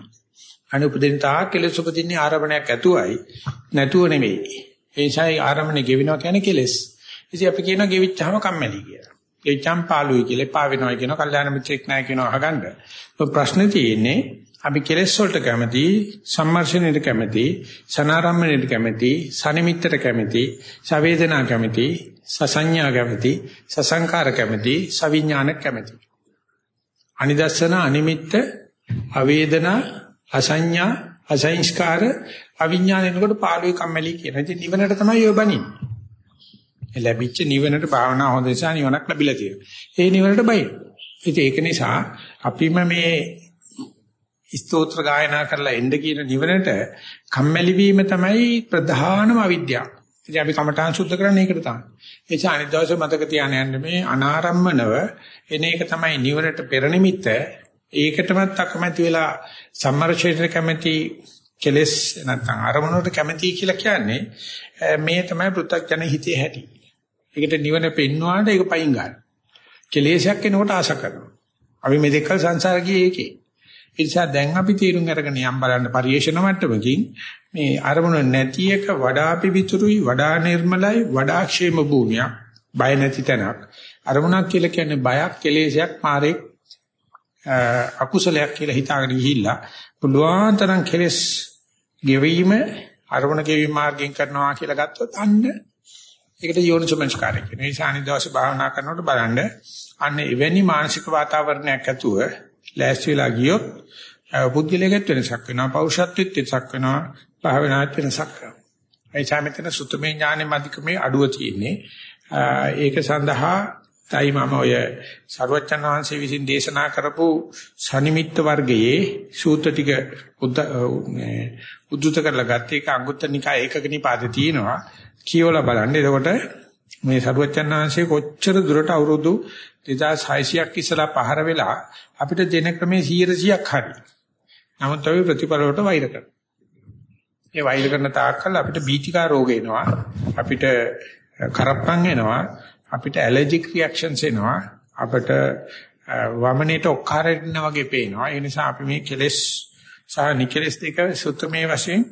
අනේ උපදින තා කෙලෙස් උපදින්නේ ආරම්භණයක් ඇතුවයි නැතුව නෙවෙයි. ඒ නිසායි ආරම්භණය ගෙවිනවා කියන්නේ කෙලෙස්. ඉතින් අපි කියනවා ගෙවිච්චාම කම්මැලි කියලා. ගෙවිච්චාම පාළුයි කියලා එපා වෙනවා කියනවා කල්යාණ මිත්‍රෙක් නැහැ කියනවා අහගන්න. ප්‍රශ්නේ තියෙන්නේ අපි කෙලෙස් වලට කැමති, සම්මර්ෂණයට කැමති, සනාරම්මණයට කැමති, සනිමිත්තට කැමති, සවේදනා කැමති, සසඤ්ඤා කැමති, සසංකාර කැමති, සවිඥාන කැමති. අනිදස්සන අනිමිත්ත අවේදනා අසඤ්ඤා අසංස්කාර අවිඥානෙනකොට පාළුවේ කම්මැලි කියන. ඉතින් නිවනට තමයි ඔය බණින්නේ. ලැබිච්ච නිවනට භාවනා හොඳ නිසා නිවනක් ලැබිලා තියෙනවා. ඒ නිවනට බයි. ඉතින් ඒක නිසා අපිම මේ ස්තෝත්‍ර ගායනා කරලා එන්න කියන නිවනට කම්මැලි වීම තමයි ප්‍රධානම අවිද්‍යාව. ඉතින් අපි කමඨාන් සුද්ධ කරන්නේ ඒකට තමයි. ඒ නිසා අනිත් දවසේ මතක තියාගෙන යන්න මේ අනාරම්මනව එන එක තමයි නිවනට පෙර නිමිත්ත. ඒකටමත් අකමැති වෙලා සම්මර්ෂයට කැමැති කෙලස් නැත්නම් අරමුණට කැමැති කියලා කියන්නේ මේ තමයි පෘථග්ජන හිතේ හැටි. ඒකට නිවන පෙන්වුවාට ඒක පයින් ගන්න. කෙලෙසයක් එනකොට ආශ කරනවා. අපි මේ දෙකල් සංසාර ගියේ ඒකේ. ඒ නිසා දැන් අපි තීරුම් අරගෙන යම් බලන්න පරිේශන මට්ටමකින් මේ අරමුණ නැති එක වඩා පිවිතුරුයි වඩා නිර්මලයි වඩා ക്ഷേම භූමියක් බය නැති තැනක්. අරමුණක් කියලා කියන්නේ බයක් කෙලෙසයක් මාරේ අකුසලයක් කියලා හිතාගෙන ගිහිල්ලා පුළුවන් තරම් කෙලස් ගෙවීම අරමුණ ගෙවීම මාර්ගයෙන් කරනවා කියලා ගත්තොත් අන්න ඒකට යෝනිසමංස්කාරය කියන. නිසා අනිද්දාසේ භාවනා කරනකොට බලන්න අන්න එවැනි මානසික වාතාවරණයක් ඇතුව ලෑස්ති වෙලා ගියොත් බුද්ධිලෙකට වෙනසක් වෙනවා පෞරුෂත්වෙත් වෙනසක් වෙනවා භාවනාත් වෙනසක් වෙනවා. ඒ සාමිතන සුතමේ ඥානෙ මධිකමේ අඩුව තියෙන්නේ ඒක සඳහා තයි මම ඔය සරුවච්චන් වහන්සේ විසින් දේශනා කරපු සනිමිත්ත වර්ගයේ සූත්‍ර ටික උද්දුත කරලා ගත්ත එක අංගුත්තර නිකාය ඒකක නිපාතේ තියෙනවා කියවලා බලන්න එතකොට මේ සරුවච්චන් වහන්සේ කොච්චර දුරට අවුරුදු 2600ක් ඉස්සලා පහර වෙලා අපිට දෙන ක්‍රමේ 100ක් හරි. නමුත් අපි ප්‍රතිපල වලට වෛර කරනවා. ඒ වෛර කරන තාක්කල් අපිට බීචිකා රෝග එනවා. අපිට කරප්පන් එනවා. අපිට ඇලර්ජික් රියැක්ෂන්ස් එනවා. අපිට වමනේට ඔක්කාරෙන්න වගේ පේනවා. ඒ නිසා අපි මේ කෙලෙස් සහ නිකෙලස් දෙක සුත්තමේ වශයෙන්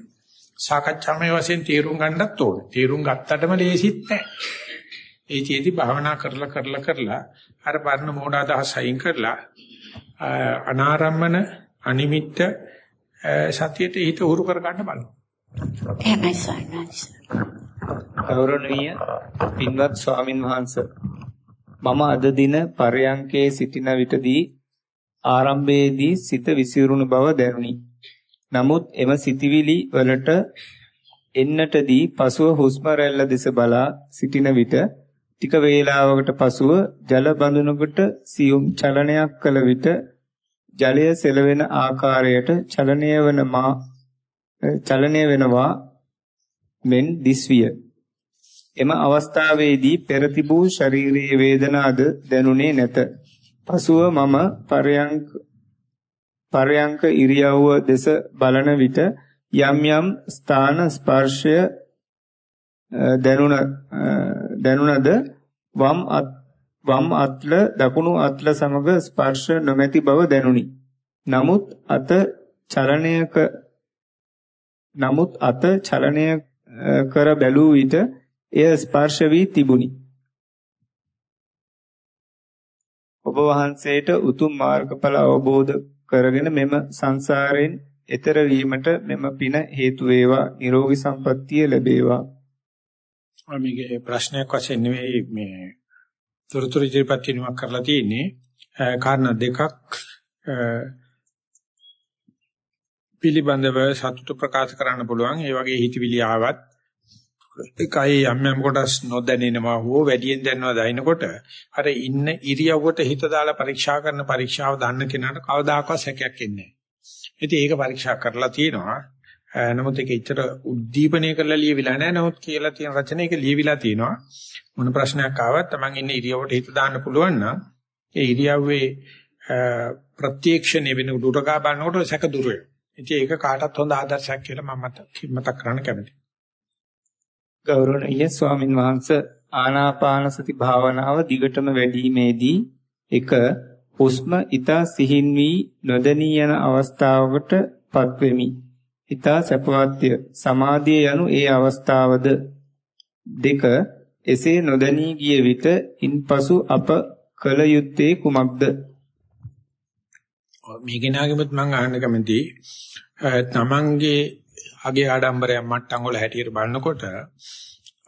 සාකච්ඡාමය වශයෙන් තීරුම් ගන්නත් ඕනේ. තීරුම් ගත්තටම ලේසිත් නැහැ. ඒ චේති භාවනා කරලා කරලා කරලා අර පරණ මෝඩ අදහස් අයින් කරලා අනාරම්මන අනිමිත්ත සතියට හිත උරු කර ගන්න බලන්න. එහෙමයි සන්නස්. ගෞරවනීය පින්වත් ස්වාමින් වහන්සේ මම අද දින පරයන්කේ සිටින විටදී ආරම්භයේදී සිත විසිරුණු බව දැනුනි. නමුත් එම සිතිවිලි වලට එන්නටදී පසුව හුස්ම රැල්ල දෙස බලා සිටින විට ටික වේලාවකට පසුව ජල බඳුනකට සියුම් චලනයක් කළ විට ජලය සෙලවෙන ආකාරයට චලනය වන මා චලනය වෙනවා මෙන් දිස්විය. එම අවස්ථාවේදී පෙර තිබූ ශාරීරික වේදනාද දැනුනේ නැත. පසුව මම පරයන්ක පරයන්ක ඉරියව්ව දෙස බලන විට යම් යම් ස්ථාන ස්පර්ශය දැනුණ දැනුණද වම් අත් වම් අත්ල දකුණු අත්ල සමග ස්පර්ශ නොමැති බව දැනුනි. නමුත් අත චලනයක නමුත් අත චලනය කර බැලූ විට එය ස්පර්ශ වී තිබුණි. ඔබ වහන්සේට උතුම් මාර්ගඵල අවබෝධ කරගෙන මෙම සංසාරයෙන් එතර වීමට මෙම පින හේතු වේවා. නිරෝගී සම්පන්නිය ලැබේවා. මේකේ ප්‍රශ්නයක් වශයෙන් නෙවෙයි මේ තොරතුරු ඉදිරිපත් කිරීමක් කරලා තියෙන්නේ. කාරණා දෙකක්. පිළිබඳව සතුට ප්‍රකාශ කරන්න පුළුවන් ඒ වගේ හිතවිලි ආවත් එකයි යම් යම් කොටස් නොදැනෙනවා හෝ වැඩියෙන් දැනනවා දයින්නකොට අර ඉන්න ඉරියව්වට හිත දාලා පරීක්ෂා කරන පරීක්ෂාව දන්න කෙනාට කවදාකවත් සැකයක් එන්නේ නැහැ. ඉතින් ඒක පරීක්ෂා කරලා තියෙනවා. නමුත් ඒක ඉතර උද්දීපනය කරලා ලියවිලා නැහැ. නමුත් කියලා තියෙන රචන ඒක ලියවිලා තියෙනවා. මොන ප්‍රශ්නයක් ආවත් Taman ඉන්න ඉරියව්වට හිත දාන්න පුළුවන් නම් ඒ ඉරියව්වේ ප්‍රත්‍යක්ෂණය වෙන උඩරගා බලනකොට සැක දුර වෙනවා. ඉතින් ඒක කාටත් හොඳ ආදර්ශයක් කියලා මම මතක් කරන්න කැමතියි. ගෞරවනීය ස්වාමින් වහන්සේ ආනාපාන සති භාවනාව දිගටම වැඩිීමේදී එක හුස්ම ඊතා සිහින් වී නොදැනී යන අවස්ථාවකට පත්වෙමි. ඊතා සැපවත්ය. සමාධිය යනු ඒ අවස්ථාවද දෙක එසේ නොදැනී ගිය විට ඉන්පසු අප කල යුත්තේ කුමක්ද? මේ කෙනාගෙමුත් මම අහන්න කැමතියි. තමන්ගේ අගේ ආඩම්බරයක් මට්ටම් වල හැටියට බලනකොට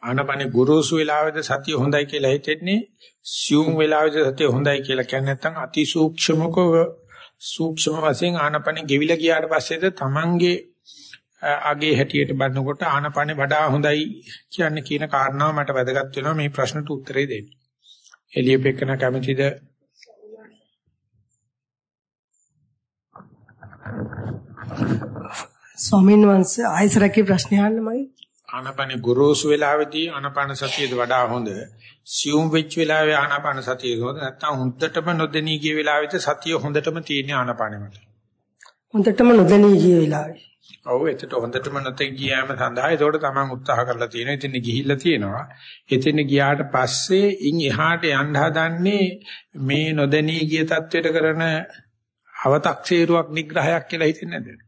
ආනපනේ ගුරුසු වෙලාවෙද සතිය හොඳයි කියලා හිතෙන්නේ සියුම් වෙලාවෙද සතිය හොඳයි කියලා කියන්නේ නැත්නම් අති සූක්ෂමකව සූක්ෂම වශයෙන් ආනපනේ ගෙවිලා ගියාට පස්සේද තමන්ගේ අගේ හැටියට බලනකොට ආනපනේ වඩා හොඳයි කියන්නේ කියන කාරණාව මට වැදගත් වෙනවා මේ ප්‍රශ්නට උත්තරේ දෙන්න. එළියපෙකන කැමතිද ස්වාමීන් වහන්සේ ආයසරකේ ප්‍රශ්න අහන්න මගේ. ආනපන ගොරෝසු වෙලාවේදී ආනපන සතියද වඩා හොඳ. සියුම් වෙච්ච වෙලාවේ ආනපන සතිය හොඳ. නැත්නම් හොඳටම නොදෙනී ගිය වෙලාවේදී සතිය හොඳටම තියෙන ආනපනෙමද හොඳටම නොදෙනී ගිය වෙලාවේ. ඔව් එතකොට හොඳටම නැතේ ගියාම සඳහා ඒකට තමන් උත්සාහ කරලා තියෙනවා. ඉතින් ගිහිල්ලා තියෙනවා. එතන ගියාට පස්සේ ඉන් එහාට යන්න හදන්නේ මේ නොදෙනී ගිය தത്വෙට කරන අව탁සීරුවක් නිග්‍රහයක් කියලා හිතෙන්නේ නැද්ද?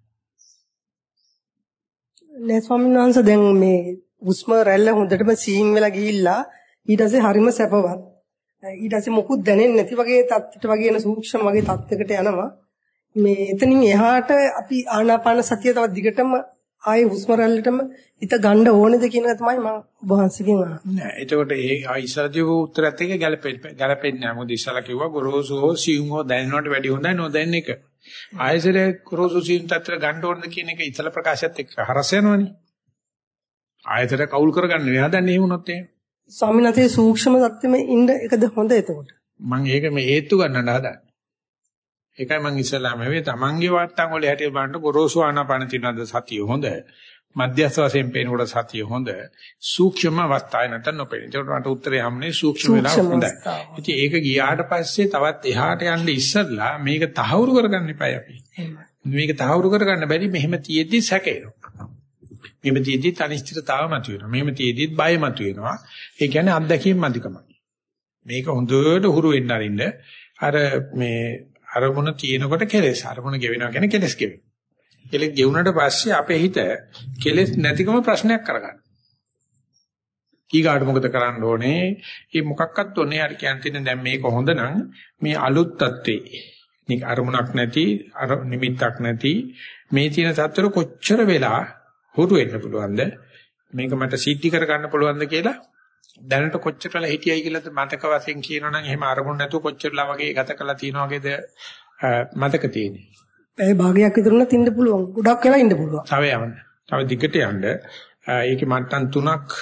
නෑ ස්වාමීන් වහන්සේ දැන් මේ උස්ම රැල්ල හොඳටම සීන් වෙලා ගිහිල්ලා ඊට පස්සේ හරිම සැපවත්. ඊට පස්සේ මොකුත් දැනෙන්නේ නැති වගේ තත්ත්වයට වගේ එන සූක්ෂම වගේ තත්ත්වයකට යනවා. මේ එතනින් එහාට අපි ආනාපාන සතිය තව දිගටම ආයේ හුස්ම රැල්ලටම හිත ගන්න ඕනේද කියන එක තමයි මම වහන්සේගෙන් අහන්නේ. නෑ එතකොට ඒ ඉස්සරදී උත්තරත් එක්ක ගැලපෙන්නේ ගැලපෙන්නේ නෑ. මොකද ඉස්සලා කිව්වා ගොරෝසුෝ සියුම්ෝ දැනනවට වැඩි හොඳයි නොදැන්න එක. ආයෙසරේ ගොරෝසු සියුම් තත්ත්වයට ගන්න ඕනද කියන එක ඉතල ප්‍රකාශයත් එක්ක හරස් යනවනේ. ආයෙතර කවුල් කරගන්න වෙන හදන්නේ එහෙම වුණොත් එහෙම. ස්වාමීන් වහන්සේ සූක්ෂම தත්ත්වෙම ඉන්න එකද හොඳ එතකොට? මම ඒක මේ හේතු ගන්නට හදන්නේ. ඒකයි මම ඉස්සලාම වෙයි තමන්ගේ වට්ටම් වල හැටියට බලන්න ගොරෝසු ආනාපාන තියනද සතිය හොඳ. මධ්‍යස්ථ වශයෙන් පේනකොට සතිය හොඳ. සූක්ෂම අවස්ථාවේ නැත්නම් නොපෙනෙන. ඒකට මට උත්තරේ හම්නේ සූක්ෂම වෙලා හොඳයි. ඉතින් ඒක ගියාට පස්සේ තවත් එහාට යන්න ඉස්සෙල්ලා මේක තහවුරු කරගන්න එපායි අපි. මේක තහවුරු කරගන්න බැරි මෙහෙම තියෙද්දි සැකේනවා. මෙහෙම තියෙද්දි අනිශ්චිතතාව මතුවෙනවා. මෙහෙම තියෙද්දි බය මතුවෙනවා. ඒ කියන්නේ අත්දැකීම් අධිකමයි. මේක හොඳට හුරු වෙන්න අරින්න අර මේ අරමුණ තියෙනකොට කෙලෙස් අරමුණ ගෙවෙනවා කියන්නේ කෙලෙස් ගෙවෙනවා. කෙලෙස් ගෙවුනට පස්සේ අපේ හිත කෙලෙස් නැතිකම ප්‍රශ්නයක් කරගන්න. ඊගාට මොකද කරන්න ඕනේ? මේ මොකක්වත් ඔන්නේ අර කියන්න තියෙන දැන් මේක හොඳ නම් මේ අලුත් තත්ත්වේ නික අරමුණක් නැති අර නිමිත්තක් නැති මේ තියෙන සත්‍තර කොච්චර වෙලා හුරු වෙන්න පුළුවන්ද මේක මට සිද්ධි කර ගන්න පුළුවන්ද කියලා දැනට කොච්චර වෙලා හිටියයි කියලාද මතක වශයෙන් කියනවනම් එහෙම අරමුණ නැතුව කොච්චරලා වගේ ගත කළා තියෙනවා වගේද මතක තියෙන්නේ. ඒ භාගයක් විතර උනත් ඉන්න පුළුවන්. ගොඩක් වෙලා ඉන්න පුළුවන්. තව යන්න. තව දිගට යන්න. ඒකේ මට්ටම් තුනක්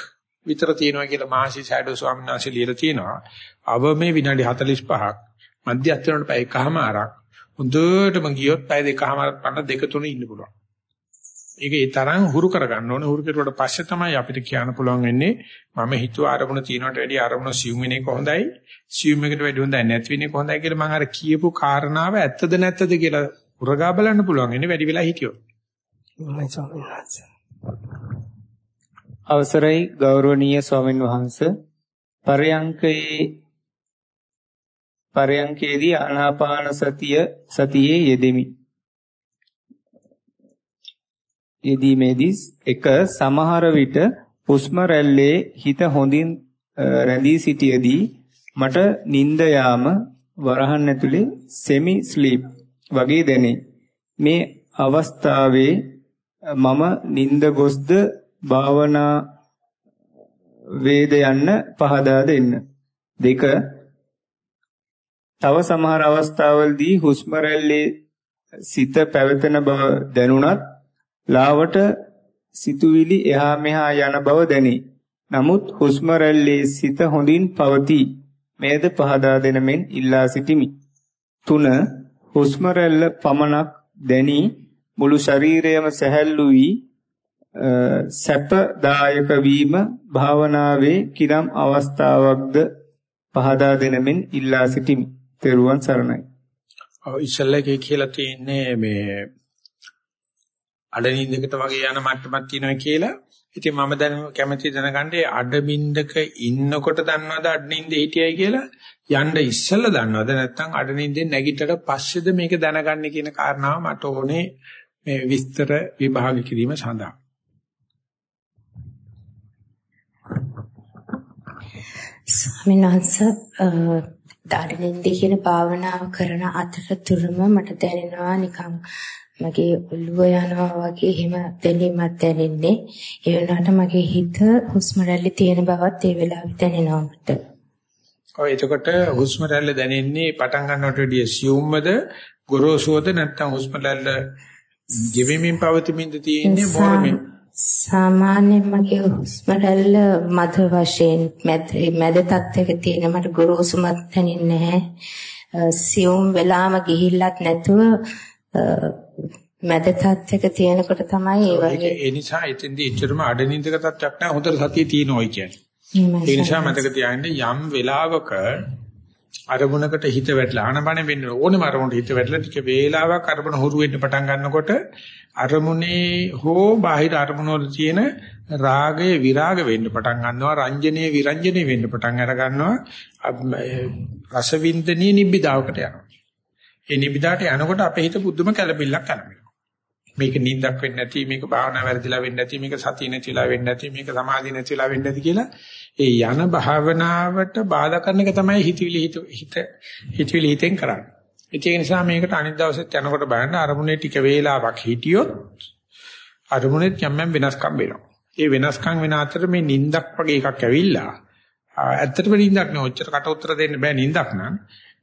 විතර තියෙනවා කියලා මහසි සෑඩෝ ස්වාමීන් වහන්සේ ලියලා තියෙනවා. අවමේ විනාඩි 45ක් මධ්‍යස්ථ වෙනකොට පැය එකමාරක් හොඳටම ගියොත් පැය දෙකමාරක් පන්න දෙක තුන ඉන්න පුළුවන්. ඒක ඒ තරම් හුරු කරගන්න ඕනේ. හුරු කෙරුවට පස්සේ තමයි අපිට කියන්න පුළුවන් වෙන්නේ මම හිතුව අරමුණ තියනට වැඩිය අරමුණ සියුම් වෙන එක හොඳයි. සියුම් එකට වැඩිය හොඳයි නැති වෙන එක හොඳයි කියලා මම අර කියපු කාරණාව ඇත්තද නැත්තද කියලා උරගා බලන්න පුළුවන් ඉන්නේ වැඩි වෙලා හිටියොත්. අවසරයි ගෞරවනීය ස්වාමින් වහන්සේ පරයන්කේ පරයන්කේදී ආනාපාන සතිය සතියේ යෙදෙමි. යෙදීමේදී එක සමහර විට හුස්ම රැල්ලේ හිත හොඳින් රැඳී සිටියේදී මට නිින්ද යාම වරහන් ඇතුලේ සෙමි ස්ලීප් වගේ දැනේ. මේ අවස්ථාවේ මම නිින්ද ගොස්ද භාවනා වේද යන්න පහදා දෙන්න. දෙක තව සමහර අවස්ථාවලදී හුස්ම රැල්ලේ සිත පැවතෙන බව දැනුණත් ලාවට සිතුවිලි එහා මෙහා යන බව දැනේ. නමුත් හුස්ම රැල්ලේ සිත හොඳින් පවතී. මේද පහදා දෙන මෙන් ඉල්ලා සිටිමි. 3. හුස්ම රැල්ල පමණක් දැනි මුළු ශරීරයම සැහැල්ලු වී සැපදායක වීම භාවනාවේ කිනම් අවස්ථාවක්ද පහදා දෙන මෙන් ඉල්ලා සිටිමි. තෙරුවන් සරණයි. ඔව් ඉස්සල්ලා කියලා තියෙන්නේ මේ අඩනින්දකට වගේ යන මට්ටමක් තියෙනවා කියලා. ඉතින් මම දැන් කැමැති දැනගන්නේ අඩමින්දක ඉන්නකොට දන්නවද අඩනින්දේ හිටියයි කියලා? යන්න ඉස්සෙල්ලා දන්නවද නැත්නම් අඩනින්දෙන් නැගිටට පස්සේද මේක දැනගන්නේ කියන කාරණාව මට ඕනේ මේ විස්තර විභාග කිරීම සඳහා ස්වාමීන් වහන්සේ ධාරණෙන්දී කියන භාවනාව කරන අතරතුරම මට දැනෙනවා නිකන් මගේ ඔළුව යනවා වගේ එහෙම දැනීමක් දැනෙන්නේ. ඒ වුණාට මගේ හිත හුස්ම රැල්ලේ තියෙන බවත් ඒ වෙලාවෙ දැනෙනවා මට. ඔය එතකොට හුස්ම රැල්ල දැනෙන්නේ පටන් ගන්නකොට වැඩිය සියුම්මද ගොරෝසුවද නැත්නම් හුස්ම රැල්ල ජීවෙමින් පවතිමින්ද තියෙන්නේ මොරමින් සාමාන්‍යයෙන් මගේ හුස්ම රැල්ල මද වශයෙන් මැද මැද තත්ත්වයක තියෙන මට ගොරෝසුමත් දැනෙන්නේ නැහැ. සියුම් වෙලාම ගිහිල්ලත් නැතුව මැද තත්ත්වයක තියෙනකොට තමයි ඒ වගේ ඒ නිසා එතෙන්දී එච්චරම අඩනින්දක තත්ත්වයක් නැහැ හොඳට සතිය තියෙනෝයි කියන්නේ. ඒ නිසා මතක තියාගන්න යම් වෙලාවක අරමුණකට හිත වැටලා ආනපනෙ වෙන්න ඕනෙම අරමුණට හිත වැටලා ටික වේලාවක් අරමුණ හුරු වෙන්න පටන් ගන්නකොට අරමුණේ හෝ බාහිර අරමුණ වල තියෙන රාගය විරාග වෙන්න පටන් ගන්නවා රංජනීය විරංජනීය වෙන්න පටන් අර ගන්නවා රසවින්දනීය නිබ්බිදාවකට යනවා ඒ නිබ්බිදාට යනකොට අපේ හිත බුද්ධම කැළපිල්ලක් කරනවා මේක නිින්දක් වෙන්නේ නැති මේක භාවනා වැරදිලා වෙන්නේ නැති මේක සතිය නැතිලා වෙන්නේ නැති මේක සමාධිය නැතිලා වෙන්නේ නැති කියලා ඒ යන භාවනාවට බාධා කරන එක තමයි හිතවිලි හිත හිතවිලි හිතෙන් කරන්නේ. ඒක නිසා මේකට අනිත් දවසෙත් යනකොට බලන්න අරමුණේ ටික වේලාවක් හිටියොත් අරමුණෙත් යම් යම් වෙනස්කම් වෙනවා. ඒ වෙනස්කම් වෙන අතර මේ නිින්දක් වගේ එකක් ඇවිල්ලා ඇත්තටම නිින්දක් නෙවෙයි ඔච්චර කට උතර දෙන්න බෑ නිින්දක් නම්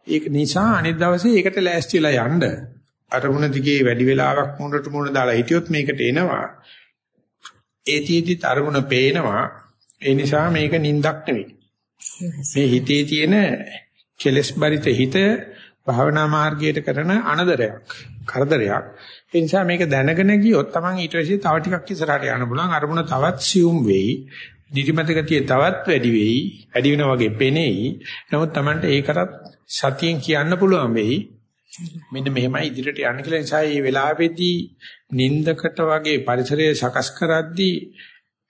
ඒක නිසා අනිත් දවසේ ඒකට ලෑස්තිලා යන්න. අරමුණ දිගේ වැඩි වෙලාවක් මුණට මුණ දාලා හිටියොත් මේකට එනවා. ඒතිෙදි අරමුණ පේනවා. ඒ නිසා මේක නිින්දක් නෙවෙයි. මේ හිතේ තියෙන කෙලස් බරිත හිත භාවනා මාර්ගයට කරන අනදරයක් කරදරයක්. ඒ නිසා මේක දැනගෙන ගියොත් Taman ඊට පස්සේ තව ටිකක් ඉස්සරහට යන්න පුළුවන්. අරමුණ තවත් සියුම් වෙයි. නිදිමත ගතිය තවත් වැඩි වෙයි වැඩි වෙනා වගේ පෙනෙයි නමුත් Tamanට ඒකටත් සතියෙන් කියන්න පුළුවන් වෙයි මෙන්න මෙහෙමයි ඉදිරියට යන්න කියලා නිසා මේ වෙලාවේදී නින්දකට වගේ පරිසරය සකස් කරද්දී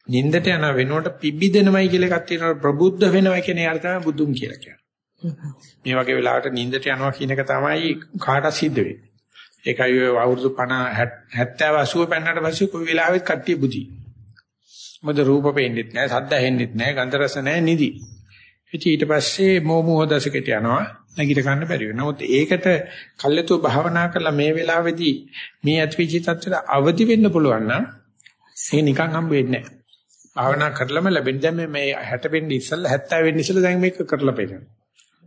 නින්දට යන වෙනුවට පිබිදෙනවයි කියලා එකක් තියෙනවා ප්‍රබුද්ධ වෙනවා කියන එක තමයි බුදුන් කියලා කියන්නේ. මේ වගේ වෙලාවට නින්දට යනවා කියන එක තමයි කාට සිද්ධ වෙන්නේ. ඒකයි ඔය අවුරුදු 50 70 80 පෙන්නට පස්සේ කොයි වෙලාවෙත් කට්ටිය බුදි. මොකද රූප පේන්නෙත් නැහැ, ශබ්ද ඇහෙන්නෙත් නැහැ, ගන්ධ රස නැහැ, නිදි. ඊට පස්සේ මොමෝහ දශකට යනවා. නැගිට ගන්න බැරි වෙනවා. නමුත් ඒකට කල්යතුව භාවනා කරලා මේ වෙලාවේදී මේ අත්විචි තත්ත්වයට අවදි වෙන්න පුළුවන් නම් ඒක නිකන් හම්බ වෙන්නේ නැහැ. භාවනා කරලම ලැබෙන දැන් මේ 60 වෙන්න ඉස්සෙල්ලා 70 වෙන්න ඉස්සෙල්ලා දැන් මේක කරලා පෙන්නන.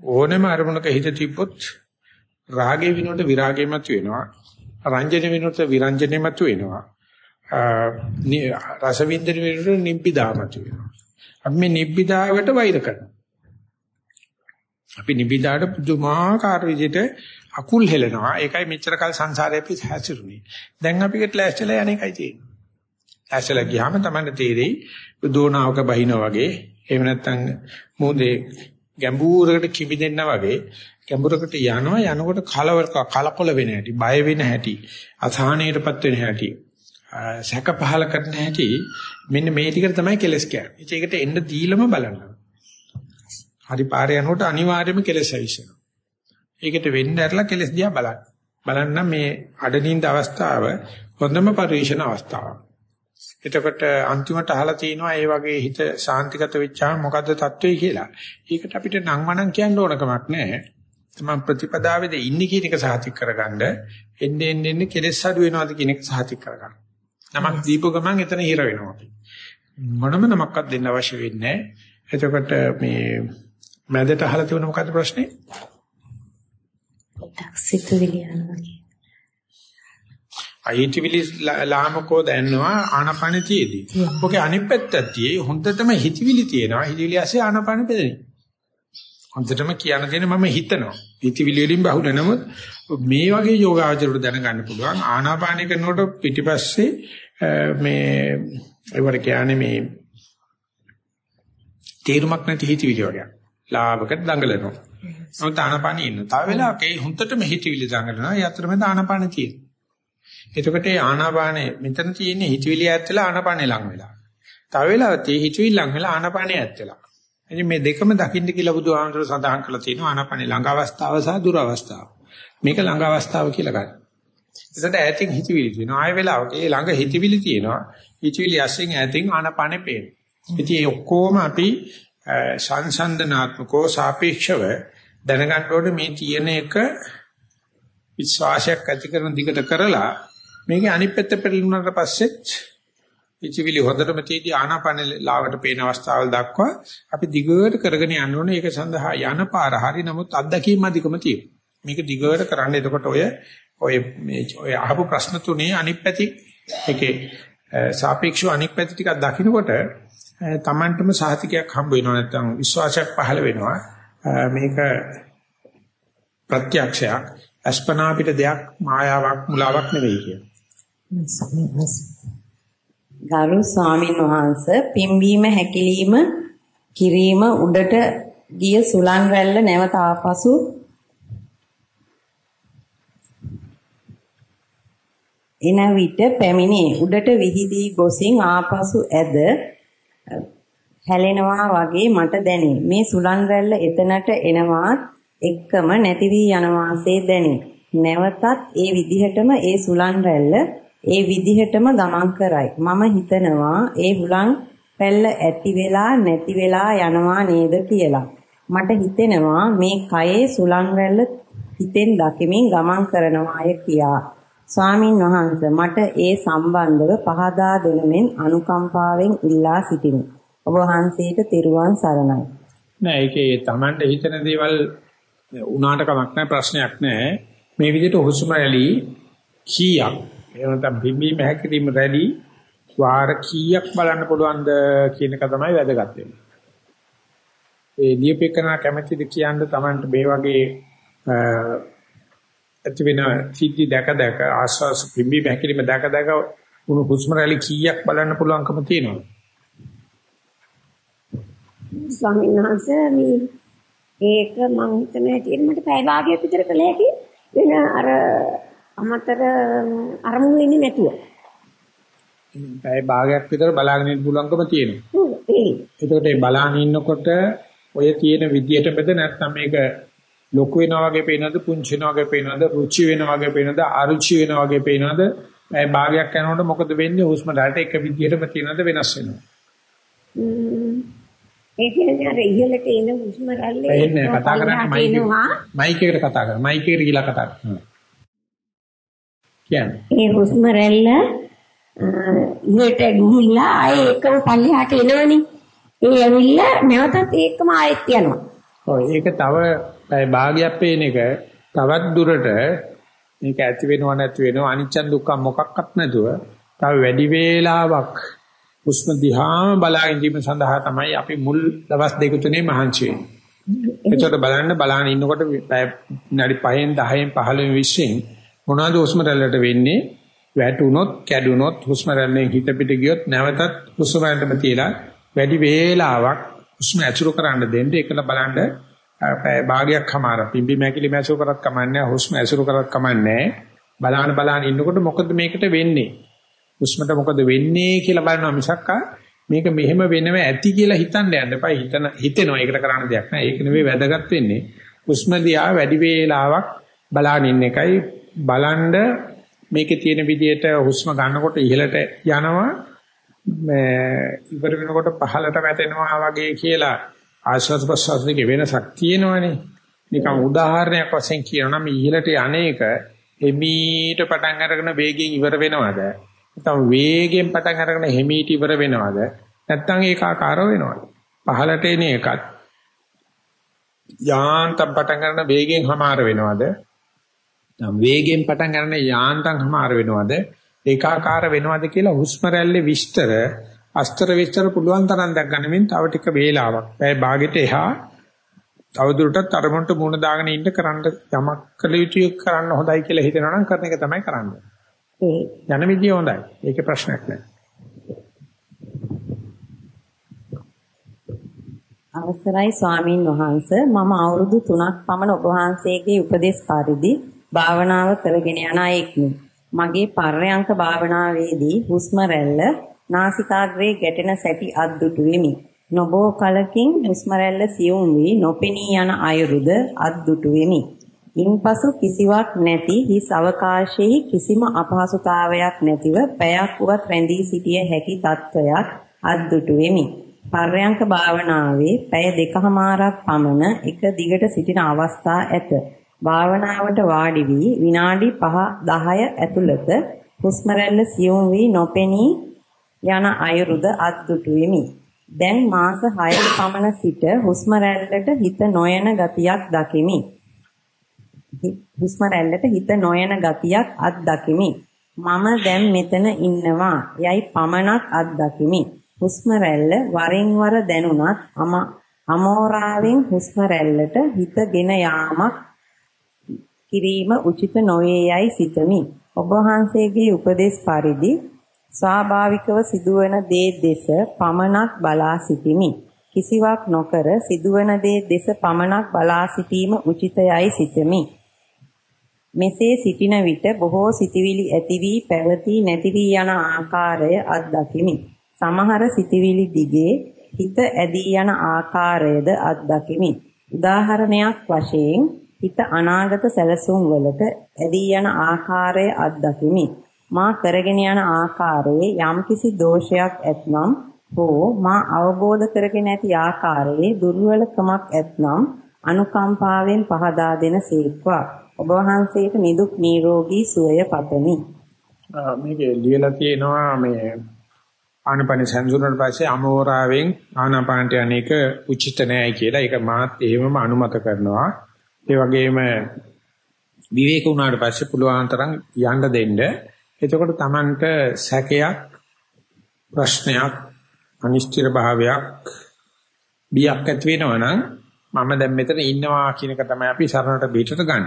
ඕනෙම අරමුණක හිත තිබ්බොත් රාගේ විනෝඩ විරාගේ මත වෙනවා. රංජන විනෝඩ විරංජනේ මත වෙනවා. රස වින්දන විනෝඩ නිබ්බිදා මත වෙනවා. අපි මේ නිබ්බිදාවට වෛර කරනවා. අපි නිබිදාට පුදුමාකාර විදිහට අකුල් හෙලනවා. ඒකයි මෙච්චර කල් සංසාරේ අපි හැසිරුනේ. දැන් අපිට ලෑස්තිලා යන එකයි තියෙන්නේ. ලෑස්තිලා ගියාම තමයි තේරෙයි දෝනාවක බහිනා වගේ එහෙම නැත්නම් මොදේ ගැඹුරකට කිමිදෙන්න වගේ ගැඹුරකට යනවා යනකොට කලවර කලකොල වෙන හැටි බය වෙන හැටි අසහනයටපත් වෙන හැටි සැක පහල කරන හැටි මෙන්න මේ ටිකට තමයි කෙලස් කියන්නේ. ඒකට එන්න දීලම බලන්න. හරි පාරේ යනකොට අනිවාර්යයෙන්ම කෙලස් ඇවිස්සෙනවා. ඒකට වෙන්න ඇරලා කෙලස් දිහා බලන්න. බලන්න මේ අඩනින්ද අවස්ථාව හොඳම පරිශන අවස්ථාවක්. එතකොට අන්තිමට අහලා තිනවා ඒ වගේ හිත සාන්තිගත වෙච්චාම මොකද්ද තත්ත්වය කියලා. ඒකට අපිට නම් වණන් කියන්න ඕන කමක් නැහැ. තමන් ප්‍රතිපදාවේද ඉන්නේ කියන එක සාතික් කරගන්න එන්නේ එන්නේ කෙලස් අඩු වෙනවද කියන එක සාතික් කරගන්න. නමක් දීප ගමන් එතන හිර වෙනවා. මොනම නමක්වත් දෙන්න අවශ්‍ය වෙන්නේ නැහැ. එතකොට මේ මැදට අහලා තියෙන මොකද්ද ප්‍රශ්නේ? සිතුවිලි යනවා. අයිතිවිලි ලාමකෝ දැනනවා ආනපන තියේදී. ඔකේ අනිත් පැත්තක් තියේ හොඳටම හිතවිලි තියෙනවා. හිතවිලි ඇස්සේ ආනපන බෙදෙනවා. හොඳටම කියන්න දෙන මම හිතනවා. හිතවිලි වලින් බහුල නමුත් මේ වගේ යෝගාචරයට දැනගන්න පුළුවන් ආනාපානය කරනකොට පිටිපස්සේ මේ ඒවට කියන්නේ මේ තේරුමක් නැති හිතවිලි වගේ. ලාභකට දඟලනවා. නමුත් ආනපානෙ ඉන්න. තව වෙලාවක ඒ හුන්ටටම හිතවිලි දඟලනවා. ඒ අතරමැද ආනපානෙ තියෙනවා. එතකොට ඒ ආනපානෙ මෙතන තියෙන්නේ හිතවිලි ඈත් වෙලා ආනපානෙ ලඟ වෙලා. තව වෙලාවක ඒ හිතවිලි ලඟ වෙලා ආනපානෙ ඈත් වෙලා. ඉතින් මේ දෙකම දකින්න කියලා බුදුහාමුදුර සඳහන් කරලා තියෙනවා ආනපානෙ ළඟ අවස්ථාව සහ දුර අවස්ථාව. මේක ළඟ අවස්ථාව කියලා ගන්න. එතකොට ඈතින් හිතවිලි තියෙනවා. ආය වෙලාවක ඒ ළඟ හිතවිලි තියෙනවා. හිතවිලි ඇසින් ඈතින් ආනපනේ පේනවා. ඉතින් ඒ ඔක්කොම අපි සංසන්දනාත්මකව සාපේක්ෂව දැනගන්න ඕනේ මේ තියෙන එක විශ්වාසයක් ඇති කරන දිගට කරලා මේකේ අනිත් පැත්ත පෙරළුණාට පස්සෙත් ඉචිවිලි හොඳටම තියදී ආනාපාන ලාවට පේන අවස්ථාවල් දක්වා අපි දිගට කරගෙන යන්න ඕනේ. ඒක සඳහා යන පාර හරි නමුත් අත්දැකීම් අධිකම තියෙනවා. මේක දිගට කරන්න. එතකොට ඔය ඔය මේ ඔය අහපු ප්‍රශ්න තුනේ අනිත් පැති ඒකේ සාපේක්ෂව අනිත් පැති ටිකක් දකින්නකොට Tamanටම සාහිතිකයක් හම්බ වෙනවා නැත්නම් විශ්වාසයක් පහළ වෙනවා. මේක ප්‍රත්‍යක්ෂයක් අස්පනා පිට දෙයක් මායාවක් මුලාවක් නෙවෙයි කියන. ගරු ස්වාමින් වහන්සේ පිම්බීම හැකිලිම කිරීම උඩට ගිය සුලන් රැල්ල නැවත ආපසු එන විට පැමිණේ. උඩට විහිදී ගොසින් ආපසු ඇද හැලෙනවා වගේ මට දැනේ. මේ සුලන් රැල්ල එතනට එනවා එක්කම නැති වී යන වාසේ දැනේ. නැවතත් ඒ විදිහටම ඒ සුලන් රැල්ල ඒ විදිහටම ගමන් කරයි. මම හිතනවා ඒ හුලං පැල්ල ඇති වෙලා නැති වෙලා යනවා නේද කියලා. මට හිතෙනවා මේ කයේ සුලන් රැල්ල හිතෙන් දකිමින් ගමන් කරනවාය කියා. ස්වාමින් වහන්සේ මට ඒ සම්බන්ධව පහදා දෙනමින් අනුකම්පාවෙන් ඉල්ලා සිටිමි. ඔබ වහන්සේට තෙරුවන් සරණයි. නෑ ඒකේ Tamanට හිතන දේවල් උනාට කමක් නෑ ප්‍රශ්නයක් නෑ. මේ විදිහට හුස්ම රැලි කීයක් එහෙම නැත්නම් බිම්බීම හැකිරීම රැලි වාර කීයක් බලන්න පුළුවන්ද කියන එක තමයි වැදගත් වෙන්නේ. ඒ ලියපෙකන කැමැතිද කියන්න Tamanට මේ වගේ ඇති වෙන සිද්ධි දැක දැක ආස්වාස් බිම්බීම හැකිරීම දැක දැක උණු හුස්ම රැලි කීයක් බලන්න පුළුවන්කම තියෙනවා. ස්වාමීන් වහන්සේ මේ ඒක මම හිතන හැටියට මට පැය භාගයක් විතර කළ හැකි වෙන අර අමතර අරමුණු වෙන්නේ නැතුව. පැය භාගයක් විතර බලාගෙන ඉන්න පුළුවන්කම තියෙනවා. එතකොට ඒ බලාගෙන ඉන්නකොට ඔය තියෙන විදියටද නැත්නම් මේක ලොකු වෙනවා වගේ පේනවද පුංචි වෙනවා වගේ පේනවද රුචි වෙනවා වගේ පේනවද අරුචි වෙනවා වගේ පේනවද? පැය භාගයක් යනකොට මොකද වෙන්නේ? හුස්ම ඩාට එක විදියටම තියෙනවද වෙනස් වෙනවද? ඒ කියන්නේ අර ඉහළට එන හුස්ම රැල්ලේ එන්නේ කතා කරන්නේ මයික්. එකට කතා කරා මයික් එකට ගිහලා කතා කරනවා ඒ හුස්ම රැල්ල ඉහළට ගිහිල්ලා ආයේ එකම පල්ලෙහාට එනවනේ. ඒ ඇවිල්ලා නැවතත් ඒකම ආයෙත් යනවා. ඔව් ඒක තව භාගයක් පේන එක. තවත් දුරට මේක ඇති වෙනව නැති වෙනව අනිච්ච දුක්ඛ මොකක්වත් නැතුව තව වැඩි වේලාවක් හුස්ම දිහාම බලාගෙන ඉඳීම සඳහා තමයි අපි මුල් දවස් දෙක තුනේ මහන්සි වෙන්නේ. එතකොට බලන්න බලාගෙන ඉන්නකොට විනාඩි 5න් 10න් 15න් 20න් මොනවද හුස්ම රැල්ලට වෙන්නේ? වැටුනොත්, කැඩුනොත් හුස්ම රැල්ලෙන් හිත පිට ගියොත් නැවතත් හුස්ම රැල්ලම තියලා වැඩි වේලාවක් හුස්ම ඇතුළු කරන්න දෙන්න ඒකල බලන්න භාගයක් හමාර පිම්බි මැකිලි මැසු කරත් කමන්නේ හුස්ම ඇසුරු කරත් කමන්නේ බලාන බලාන ඉන්නකොට මොකද මේකට වෙන්නේ හුස්මට මොකද වෙන්නේ කියලා බලනවා මිසක් මේක මෙහෙම වෙනව ඇති කියලා හිතන්න යන්න එපා. හිතන හිතෙනවා ඒකට කරන්න දෙයක් නැහැ. ඒක නෙවෙයි වැදගත් වෙන්නේ. හුස්ම දිහා වැඩි වේලාවක් බලාගෙන ඉන්න එකයි බලන්ඩ මේකේ තියෙන විදිහට හුස්ම ගන්නකොට ඉහළට යනවා ඉවර වෙනකොට පහළට වැටෙනවා වගේ කියලා ආශ්වාස ප්‍රශ්වාසයේ වෙනසක් තියෙනවනේ. නිකන් උදාහරණයක් වශයෙන් කියනවා නම් ඉහළට යන්නේක එමීට පටන් අරගෙන වේගයෙන් ඉවර වෙනවද? නැත්නම් වේගයෙන් පටන් අරගෙන හිමීට ඉවර වෙනවද? නැත්නම් ඒකාකාරව වෙනවද? පහළට එන එකත් යාන්තම් පටන් ගන්න වේගයෙන් හමාර වෙනවද? වේගයෙන් පටන් ගන්න යාන්තම් හමාර වෙනවද? ඒකාකාර වෙනවද කියලා හුස්ම රැල්ලේ විස්තර අස්තර විස්තර පුළුවන් තරම් දැක්ගන්නමින් තව ටික වේලාවක් පැය භාගෙට එහා තවදුරටත් අරමුණට මුණ දාගෙන ඉන්න කරන්න යමක් කළ යුතු කරන්න හොඳයි කියලා හිතනවා නම් කරන එක තමයි කරන්නේ. යන විදිය හොඳයි. ඒකේ ප්‍රශ්නයක් නැහැ. අවසරයි ස්වාමින් වහන්සේ මම අවුරුදු 3ක් පමණ ඔබ වහන්සේගේ උපදේශ පරිදි භාවනාව කරගෙන යන අයෙක්මි. මගේ පර්යංක භාවනාවේදී හුස්ම රැල්ල නාසිකාග්‍රේ ගැටෙන සැටි අද්දුටු වෙමි. නොබෝ කලකින් හුස්ම රැල්ල සියුම් වී නොපෙනී යන අයුරුද අද්දුටු වෙමි. ඉන්පසු කිසිවක් නැති හිස් අවකාශයේ කිසිම අපහසුතාවයක් නැතිව පැයක් වුවත් රැඳී සිටිය හැකි තත්වයක් අද්දුටු වෙමි. පර්යංක භාවනාවේ පැය දෙකහමාරක් පමණ එක දිගට සිටින අවස්ථා ඇත. භාවනාවට වාඩි වී විනාඩි 5 10 ඇතුළත හුස්ම රැල්ල සියුම් වී නොපෙනී යන අයුරුද අද්දුටු වෙමි. දැන් මාස 6ක පමණ සිට හුස්ම රැල්ලට හිත නොයන ගතියක් දකිමි. හුස්ම රැල්ලට හිත නොයන ගතියක් අත්දකිමි. මම දැන් මෙතන ඉන්නවා යයි පමණක් අත්දකිමි. හුස්ම රැල්ල වරින් වර දැනුණත් අමෝරාවෙන් හුස්ම රැල්ලට හිතගෙන යාමක් කිරීම උචිත නොවේ යයි සිතමි. ඔබ වහන්සේගේ උපදේශ පරිදි ස්වාභාවිකව සිදුවන දේ දෙස පමණක් බලා සිටිමි. කිසිවක් නොකර සිදුවන දේ දෙස පමණක් බලා සිටීම උචිතයයි සිතමි. මෙසේ සිටින විට බොහෝ සිටිවිලි ඇති වී පැවතී නැති වී යන ආකාරය අත්දකිමි. සමහර සිටිවිලි දිගේ හිත ඇදී යන ආකාරයද අත්දකිමි. උදාහරණයක් වශයෙන් හිත අනාගත සැලසුම් වලට ඇදී යන ආකාරය අත්දකිමි. මා කරගෙන යන ආකාරයේ යම්කිසි දෝෂයක් ඇතනම් හෝ මා අවබෝධ කරගෙන ඇති ආකාරයේ දුර්වලකමක් ඇතනම් අනුකම්පාවෙන් පහදා දෙන සීක්වා ඔබ වහන්සේට නිදුක් නිරෝගී සුවය පතමි. මේකේ ලියලා තියෙනවා මේ ආනපන සංසුනන පස්සේ අමෝරාවෙන් ආනාපානට අනේක උචිත නැහැ කියලා. ඒක මාත් එහෙමම අනුමත කරනවා. ඒ වගේම විවේක වුණාට පස්සේ පුළුවන් තරම් යන්න දෙන්න. එතකොට Tamanට සැකයක් ප්‍රශ්නයක් අනිශ්චිත භාවයක් බියක් ඇති වෙනවා නම් මම දැන් මෙතන ඉන්නවා කියන එක තමයි අපි සරණට පිටට ගන්න.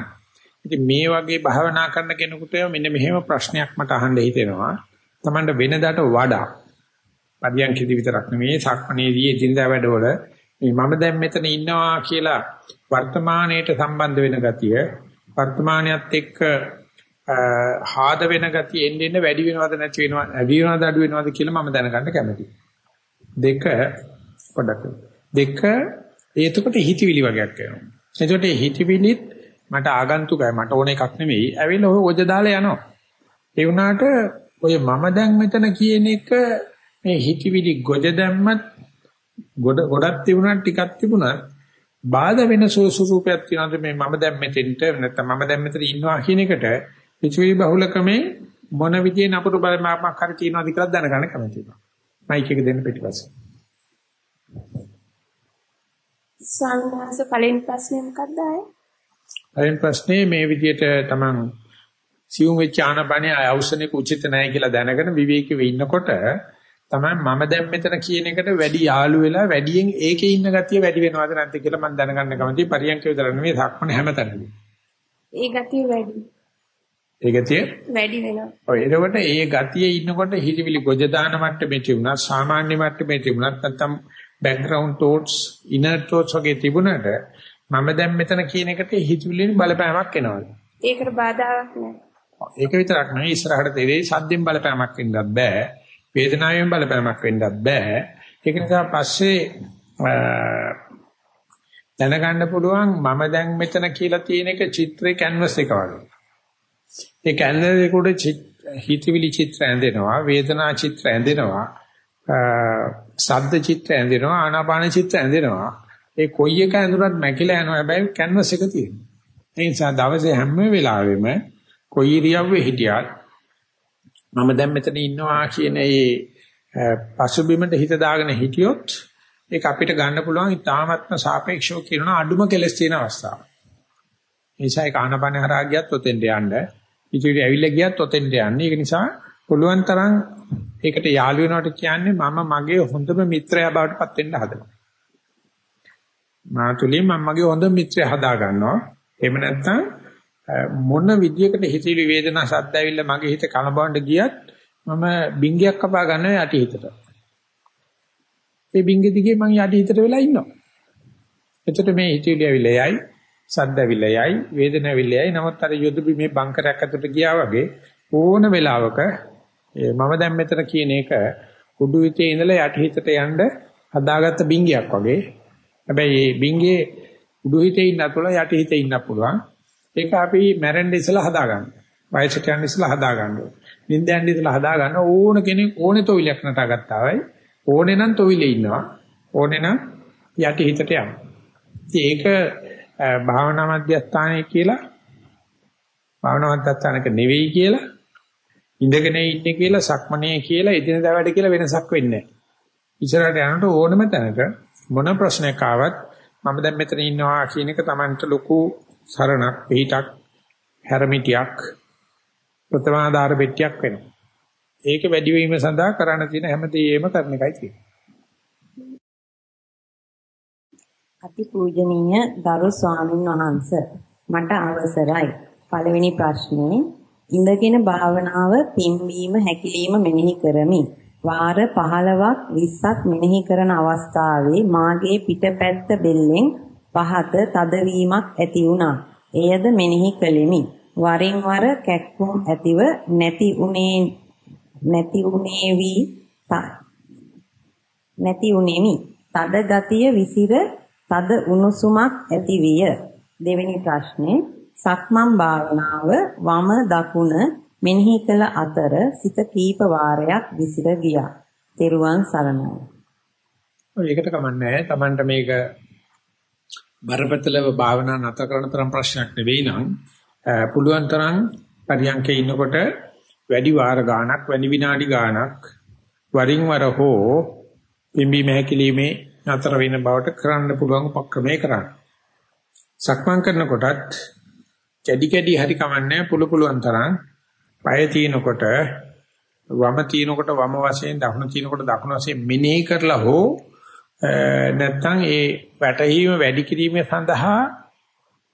ඉතින් මේ වගේ භාවනා කරන කෙනෙකුට මෙන්න මෙහෙම ප්‍රශ්නයක් මට අහන්න හිතෙනවා. Tamanට වෙනදාට වඩා පරියන්කෙදි විතරක් නෙමෙයි සක්මණේදී එදිනදා වැඩවල මේ මම දැන් මෙතන ඉන්නවා කියලා වර්තමානයේට සම්බන්ධ වෙන ගතිය වර්තමානයත් එක්ක හාද වෙන ගතිය එන්න එන්න වැඩි වෙනවද නැති වෙනවද වැඩි වෙනවද අඩු වෙනවද කියලා මම දැනගන්න කැමතියි. දෙක පොඩක් දෙක ඒතකොට හිතවිලි වගේක් වෙනවා. එතකොට හිතවිලිත් මට ආගන්තුකයි මට ඕන එකක් නෙමෙයි. ඇවිල්ලා ඔය ඔජ දාලා යනවා. ඒ වුණාට ඔය මම දැන් මෙතන කියන එක මේ හිතවිලි ගොජ දැම්මත් ගොඩ ගොඩක් තිබුණා ටිකක් තිබුණා බාධා වෙන ස්වරූපයක් තියෙනවද මේ මම දැන් මෙතෙන්ට නැත්නම් මම දැන් මෙතන ඉන්නවා කියන එකට පිටුවි බහුලකමේ මොන විදිහේ නපුරු බලමාපක් හරි තියෙනවද කියලා දැනගන්න කැමතියි. මයික් එක දෙන්න පිටිපස්සේ. සංඝාස පළවෙනි ප්‍රශ්නේ මොකක්ද ආයේ? පළවෙනි ප්‍රශ්නේ මේ විදිහට තමන් සියුම් වෙච්ච ආනපනේ අවශ්‍යනික උචිත නැහැ කියලා දැනගෙන විවේකීව ඉන්නකොට තමයි මම දැන් මෙතන කියන එකට වැඩි යාළු වෙලා වැඩියෙන් ඒකේ ඉන්න ගතිය වැඩි වෙනවද නැද්ද කියලා මම දැනගන්න කැමතියි පරියන්ක විතර නෙමෙයි සක්මන හැමතැනම. ඒ ගතිය වැඩි. ඒ ගතිය වැඩි වෙනවා. ඔය එතකොට ඒ ගතියේ ඉන්නකොට හිතවිලි ගොජ දාන මට්ටමේ තිබුණා සාමාන්‍ය මට්ටමේ තිබුණත් නැත්නම් බෑග්ග්‍රවුන්ඩ් thoughts inner thoughts වගේ තිබුණාට මම දැන් මෙතන කියන එකට හිතවිලි බලපෑමක් එනවා. ඒකට බාධාවක් නැහැ. ඒක විතරක් නෙවෙයි ඉස්සරහට තේරෙයි සද්දෙන් බලපෑමක් වෙන්නත් බෑ. වේදනාවෙන් බලපෑමක් වෙන්නත් බෑ. ඒක නිසා පස්සේ දැනගන්න පුළුවන් මම දැන් මෙතන කියලා තියෙන එක චිත්‍රේ කැන්වස් එක වගේ. ඒ කැන්වස් එක උඩ හිතවිලි චිත්‍ර ඇඳෙනවා, වේදනා චිත්‍ර ඇඳෙනවා, ශබ්ද චිත්‍ර ඇඳෙනවා, ආනාපාන චිත්‍ර ඇඳෙනවා. ඒ කොයි එක ඇඳුනත් මැකිලා යනවා. හැබැයි කැන්වස් එක තියෙනවා. ඒ නිසා දවසේ හැම වෙලාවෙම කොයි ඉරියව්වේ හිටියත් මම දැන් මෙතන ඉන්නවා කියන ඒ පසුබිමට හිත දාගෙන හිටියොත් ඒක අපිට ගන්න පුළුවන් ඉතාමත්ම සාපේක්ෂව කියනවා අඩුම කෙලස් තියෙන අවස්ථාව. නිසා ඒක ආනපන හරහා ගියත් ඔතෙන්ට යන්න, ඉතිරි ඇවිල්ලා ගියත් ඔතෙන්ට යන්න. ඒක නිසා පුළුවන් තරම් ඒකට යාළු වෙනවට කියන්නේ මම මගේ හොඳම මිත්‍රයා බවට පත් වෙන්න හදනවා. මාතුලින් මම මගේ හොඳ මිත්‍රයා හදා ගන්නවා. එහෙම නැත්නම් මොන විදියකට හිතවිලි වේදනා සද්ද ඇවිල්ලා මගේ හිත කලබවන්න ගියත් මම බින්ගයක් කපා ගන්නවා යටි හිතට. ඒ බින්ගෙ දිගේ මං යටි හිතට වෙලා ඉන්නවා. එතකොට මේ හිතවිලි ඇවිල්ලා යයි, සද්ද ඇවිල්ලා යයි, වේදනාව ඇවිල්ලා යයි. නමුත් අර යොදුබි මේ බංකරයක් ඇතුලට ගියා වගේ ඕන වෙලාවක මම දැන් මෙතන කියන එක උඩු හිතේ ඉඳලා යටි හිතට යන්න හදාගත්ත බින්ගයක් වගේ. හැබැයි මේ බින්ගේ උඩු හිතේ ඉන්නත් පුළුවන් යටි හිතේ ඉන්නත් පුළුවන්. ඒක අපි මැරෙන්න ඉස්සලා හදා ගන්න. වයසට යන්න ඉස්සලා හදා ගන්න ඕනේ. නිින්ද යන්න ඉස්සලා හදා ගන්න ඕන කෙනෙක් ඕනේ තොවිලක් නටා ගත්තා වයි. ඕනේ නම් තොවිලේ ඉන්නවා. ඕනේ නම් යටි හිතට යනවා. ඒක භාවනා මධ්‍යස්ථානයේ කියලා භාවනා මධ්‍යස්ථානක නෙවෙයි කියලා ඉඳගෙන ඉන්නේ කියලා සක්මනේ කියලා එදිනදා වැඩ කියලා වෙනසක් වෙන්නේ නැහැ. ඉස්සරහට යනකොට ඕනම තැනක මොන ප්‍රශ්නයක් ආවත් මම දැන් මෙතන ඉන්නවා කියන එක Tamanට ලොකු සරණක් පිටක් හැරමිටියක් ප්‍රතමාදාර පෙට්ටියක් වෙනවා. ඒක වැඩි වීම සඳහා කරන්න තියෙන හැමදේම කරන එකයි තියෙන්නේ. අති පූජනීය ගරු ස්වාමින් වහන්සේ මට අවසරයි. පළවෙනි ප්‍රශ්නේ ඉඳගෙන භාවනාව පිම්වීම හැකිලිම මෙනෙහි කරමි. වාර 15ක් 20ක් මෙනෙහි කරන අවස්ථාවේ මාගේ පිටපැත්ත බෙල්ලෙන් පහත තදවීමක් ඇති වුණා. එයද මෙනෙහි කළෙමි. වරින් වර කැක්කුම් ඇතිව නැති උනේ නැති උනේ වී නැති උනේමි. තද ගතිය විසිර තද උණුසුමක් ඇති විය. දෙවෙනි ප්‍රශ්නේ සක්මන් භාවනාව වම දකුණ මෙනෙහි කළ අතර සිත කීප වාරයක් විසිර ගියා. තෙරුවන් සරණයි. ඔය ඒකට කමන්නේ තමන්ට මේක බරපතලව භාවනා නැතර කරන තරම් ප්‍රශ්නයක් නෙවෙයි නම් පුළුවන් තරම් පරියන්කේ ඉන්නකොට වැඩි වාර ගාණක් වැඩි විනාඩි ගාණක් වරින් වර හෝ පිම්බි මහකිලිමේ නතර වෙන බවට කරන්න පුළුවන් උපක්‍රමයේ කරන්න. සක්මන් කරනකොටත් කැඩි කැඩි හරි කමන්නේ පුළු පුළුවන් තරම් පය තිනකොට වම තිනකොට වම වශයෙන් දකුණ තිනකොට දකුණ වශයෙන් මෙනෙහි කරලා හෝ නැත්නම් ඒ වැටහීම වැඩි කිරීම සඳහා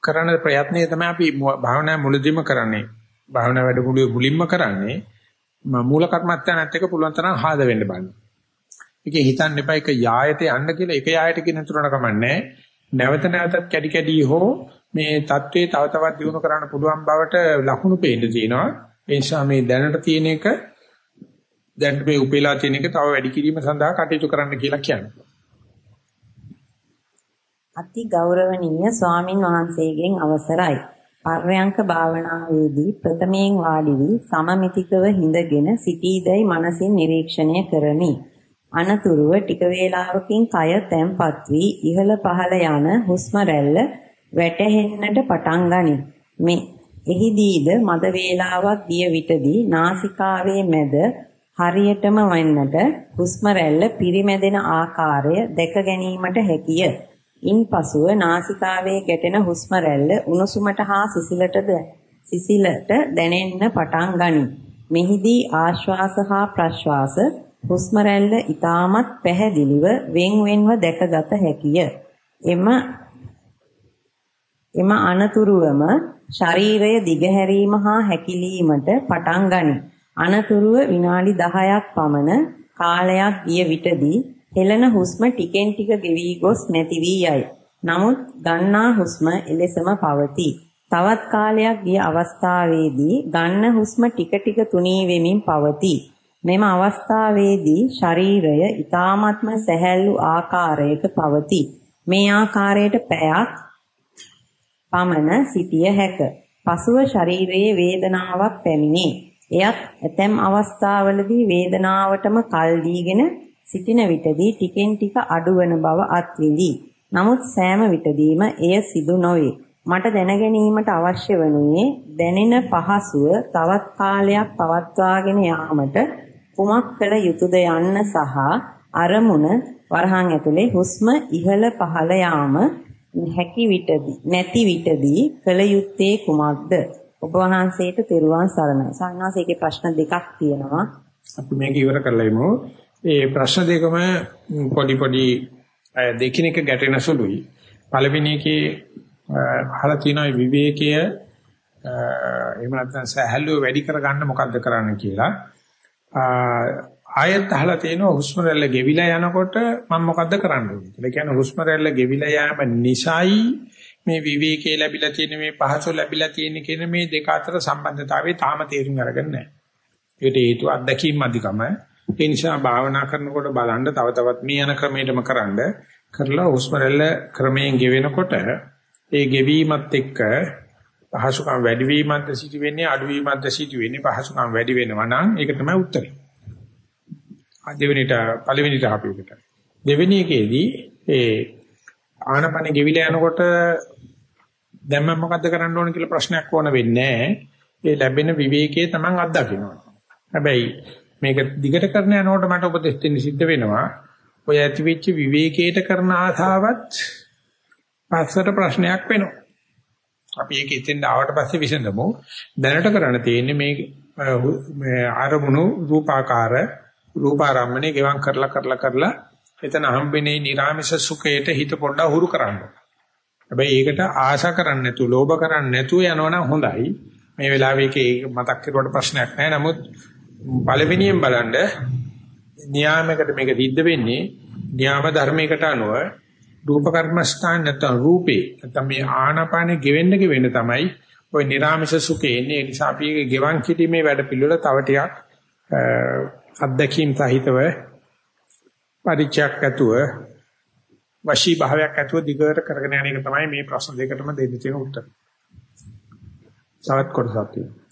කරන ප්‍රයත්නය තමයි අපි භාවනා මුලදීම කරන්නේ. භාවනා වැඩමුළුවේ මුලින්ම කරන්නේ මූල කර්මත්තානත් එක්ක පුළුවන් තරම් ආද වෙන්න බලන්න. ඒකේ හිතන්න එපා එක යායට යන්න කියලා එක යායට කියන තුරණ කමන්නේ. නැවත නැවතත් කැඩි කැඩි හෝ මේ தત્ත්වයේ තව තවත් දියුණු කරන්න පුළුවන් බවට ලකුණු පේන්න තියෙනවා. ඒ නිසා මේ දැනට තියෙන එක දැන් මේ උපේලා තියෙන එක තව වැඩි කිරීම සඳහා කටයුතු කරන්න කියලා කියනවා. අති ගෞරවනීය ස්වාමින් වහන්සේගෙන් අවසරයි. පර්යංක භාවනාවේදී ප්‍රථමයෙන් වාඩි වී සමමිතිකව හිඳගෙන සිටීදැයි මනසින් නිරීක්ෂණය කරමි. අනතුරුව ටික වේලාවකින් කය තැම්පත් වී ඉහළ පහළ යන හුස්ම රැල්ල වැටහෙන්නට පටන් ගනී. මේ එහිදීද මද වේලාවක් ගිය විටදී නාසිකාවේ මැද හරියටම වන්නට හුස්ම රැල්ල පිරිමැදෙන ආකාරය දැක ගැනීමට හැකිය. ඉන්පසුව නාසිකාවේ ගැටෙන හුස්ම රැල්ල උණුසුමට හා සිසිලටද සිසිලට දැනෙන්න පටන් ගනී. මෙහිදී ආශ්වාස හා ප්‍රශ්වාස හුස්ම රැල්ල ඊටමත් පැහැදිලිව වෙන් වෙන්ව දැකගත හැකිය. එම එම අනතුරුවම ශරීරය දිගහැරීම හා හැකිලීමට පටන් ගනී. අනතුරුව විනාඩි 10ක් පමණ කාලයක් ගිය විටදී හෙළන හුස්ම ටිකෙන් ටික ගෙවි ගොස් නැති වී යයි. නමුත් ගන්නා හුස්ම එලෙසම පවතී. තවත් කාලයක් ගිය අවස්ථාවේදී ගන්න හුස්ම ටික ටික තුනී වෙමින් පවතී. මෙම අවස්ථාවේදී ශරීරය ඊ타ත්ම සැහැල්ලු ආකාරයක පවතී. මේ ආකාරයට පැයක් පමණ සිටිය හැක. පසුව ශරීරයේ වේදනාවක් පැමිණේ. එයත් ඇතැම් අවස්ථාවලදී වේදනාවටම කල් දීගෙන සිටින විටදී ටිකෙන් ටික අඩුවන බව අත්විඳි. නමුත් සෑම විටදීම එය සිදු නොවේ. මට දැනගැනීමට අවශ්‍ය වනුයේ දැනෙන පහසුව තවත් කාලයක් පවත්වාගෙන යාමට කුමක් කළ යුතුද යන්න සහ අරමුණ වරහන් ඇතුලේ හුස්ම ඉහළ පහළ යාම හැකි විටදී නැති විටදී කළ යුත්තේ කුමක්ද ඔබ වහන්සේට තෙරුවන් සරණයි සන්නාසේගේ ප්‍රශ්න දෙකක් තියෙනවා අපි මේක ඉවර කරලා ඉමු ඒ ප්‍රශ්න දෙකම පොඩි පොඩි දෙකිනෙක ගැටෙන සුළුයි. පළවෙනි එකේ අහලා තියෙනවා විවේකය එහෙම නැත්නම් සහැල්ලුව වැඩි කරගන්න මොකද්ද කරන්න කියලා. ආයත් අහලා තියෙනවා හුස්ම රැල්ල ගෙවිලා යනකොට මම මොකද්ද කරන්න ඕනේ කියලා. ඒ කියන්නේ හුස්ම රැල්ල ගෙවිලා යාම නිසයි මේ විවේකයේ ලැබිලා තියෙන මේ පහසු ලැබිලා තියෙන කියන මේ දෙක අතර සම්බන්ධතාවය තාම තේරුම් අරගෙන නැහැ. ඒකට හේතුව අත්දැකීම් අධිකම. ඒ නිසා භාවනා කරනකොට බලන්න තව තවත් මේ යන ක්‍රමයටම කරන්න කරලා හුස්ම රැල්ල ක්‍රමයෙන් ගෙවෙනකොට ඒ ගෙවීමත් එක්ක පහසුකම් වැඩි වීමක්ද සිදු වෙන්නේ අඩු වීමක්ද සිදු වෙන්නේ පහසුකම් වැඩි වෙනවා නම් ඒක තමයි උත්තරේ. දෙවෙනිට පළවෙනිට අපිට. දෙවෙනි එකේදී ඒ ආනපන ගෙවිලා යනකොට දැන් මම මොකද්ද කරන්න ඕන කියලා ප්‍රශ්නයක් ඕන වෙන්නේ ඒ ලැබෙන විවේකයේ Taman අත්දකින්නවා. හැබැයි මේක දිගට කරන යනකොට මට උපදෙස් දෙන්න සිද්ධ වෙනවා. ඔය ඇතිවෙච්ච විවේකයට කරන ආසාවත් පස්සට ප්‍රශ්නයක් වෙනවා. අපි ඒක ඉතින් ආවට පස්සේ විසඳමු. දැනට කරන්න තියෙන්නේ මේ මේ ආරමුණු රූපාකාර රූපාරම්මනේ ගෙවම් කරලා කරලා කරලා එතන හම්බෙන්නේ නිර්ාමිෂ සුඛයට හිත පොඩ්ඩක් හුරු කරන්න. හැබැයි ඒකට ආශා කරන්නේ නැතුව, ලෝභ කරන්නේ නැතුව යනවනම් හොඳයි. මේ වෙලාවේ ඒක මතක් කරුවට ප්‍රශ්නයක් නැහැ. නමුත් පළවෙනියෙන් බලන්න න්‍යාමයකට මේක සිද්ධ වෙන්නේ න්‍යාම ධර්මයකට අනුව රූප කර්මස්ථාන නැත්නම් රූපේ නැත්නම් මේ ආනාපානෙ ගෙවෙන්න ගෙවෙන්න තමයි ওই නිර්ාමිෂ සුඛේ එන්නේ. ඒ නිසා අපි ඒක ගෙවන් කිරීමේ වැඩ පිළිවෙල තව ටිකක් අත්දැකීම් සහිතව පරිචයක් ඇතුව වශී භාවයක් ඇතුව දිගට කරගෙන යන එක තමයි මේ ප්‍රශ්න දෙකටම දෙන්න තියෙන උත්තර. තවත් කොටසක් තියෙනවා.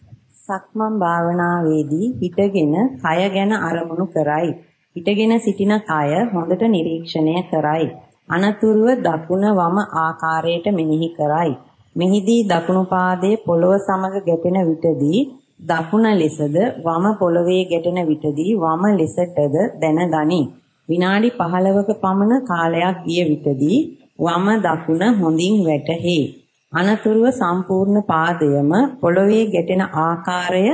සක්මන් භාවනාවේදී හිටගෙන කය ගැන අරමුණු කරයි. හිටගෙන සිටින කය හොඳට නිරීක්ෂණය කරයි. අනතුරුව දකුණ වම ආකාරයට මෙනෙහි කරයි. මෙහිදී දකුණු පාදයේ පොළව සමග ගැටෙන විටදී දකුණ ලෙසද වම පොළවේ ගැටෙන විටදී වම ලෙසටද දැනගනි. විනාඩි 15ක පමණ කාලයක් ගිය විටදී වම දකුණ හොඳින් වැටහේ. අනතුරුව සම්පූර්ණ පාදයම පොළවේ ගැටෙන ආකාරය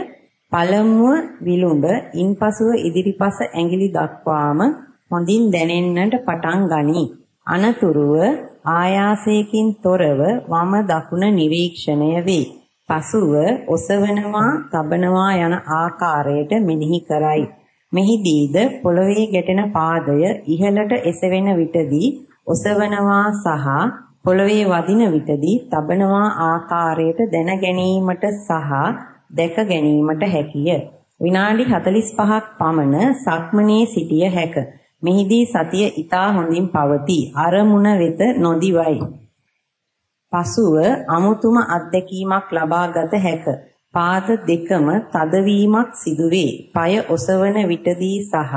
පළමුව විලුඹ ඉන්පසුව ඉදිරිපස ඇඟිලි දක්වාම හොඳින් දැනෙන්නට පටන් ගනී. අනතුරුව ආයාසයෙන් තොරව වම දකුණ නිරීක්ෂණය වේ. පසුව ඔසවනවා, තබනවා යන ආකාරයට මෙනෙහි කරයි. මෙහිදීද පොළවේ ගැටෙන පාදය ඉහළට එසවෙන විටදී ඔසවනවා සහ පොළවේ වදින විටදී තබනවා ආකාරයට දැන ගැනීමට සහ දැක ගැනීමට හැකිය. විනාඩි 45ක් පමණ සක්මනේ සිටිය හැක. මෙහිදී සතිය ඊටා හොඳින් පවතී. අරමුණ වෙත නොදිවයි. පසුව අමුතුම අත්දැකීමක් ලබා ගත හැක. පාද දෙකම තදවීමක් සිදුවේ. পায় ඔසවන විටදී සහ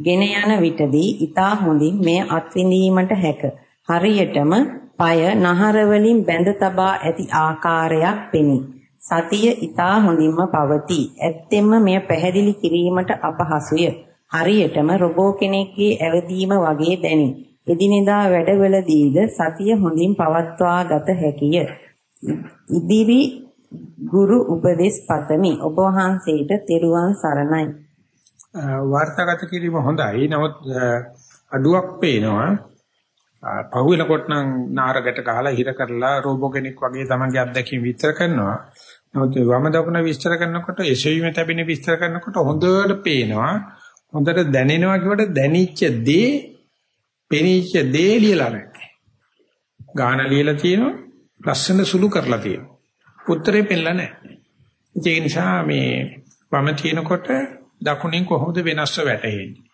ගෙන යන විටදී ඊතා හොඳින් මේ අත්විඳීමට හැක. හරියටම পায় නහර වලින් බැඳ තබා ඇති ආකාරයක් පෙනේ. සතිය ඊතා හොඳින්ම පවතී. ඇත්තෙන්ම මෙය පැහැදිලි කිරීමට අපහසුය. හරියටම රොබෝ කෙනෙක්ගේ ඇවදීම වගේ දැනේ. එදිනෙදා වැඩවලදීද සතිය හොඳින් පවත්වා ගත හැකිය. ඉදිරි ගුරු උපදෙස් පතමි. ඔබ වහන්සේට තෙරුවන් සරණයි. වාර්තාගත කිරීම හොඳයි. නමුත් අඩුවක් පේනවා. පහුවෙනකොට නම් නාරකට ගහලා හිර කරලා රෝබෝ කෙනෙක් වගේ තමන්ගේ අත්දැකීම් විස්තර කරනවා. නමුත් වම දකුණ විස්තර කරනකොට එසවීම තැබෙන විස්තර කරනකොට හොඳට පේනවා. හොඳට දැනෙනවා කියවට දැනිච්ච දේ, පෙනිච්ච දේ ලියලා නැහැ. ගාන ලියලා තියෙනවා. ලස්සන සුළු කරලා තියෙනවා. උත්තරේ පෙන්නලා නැහැ. ඒ නිසා මේ වම තියෙනකොට දකුණෙන් කොහොමද වෙනස්ව වැටෙන්නේ?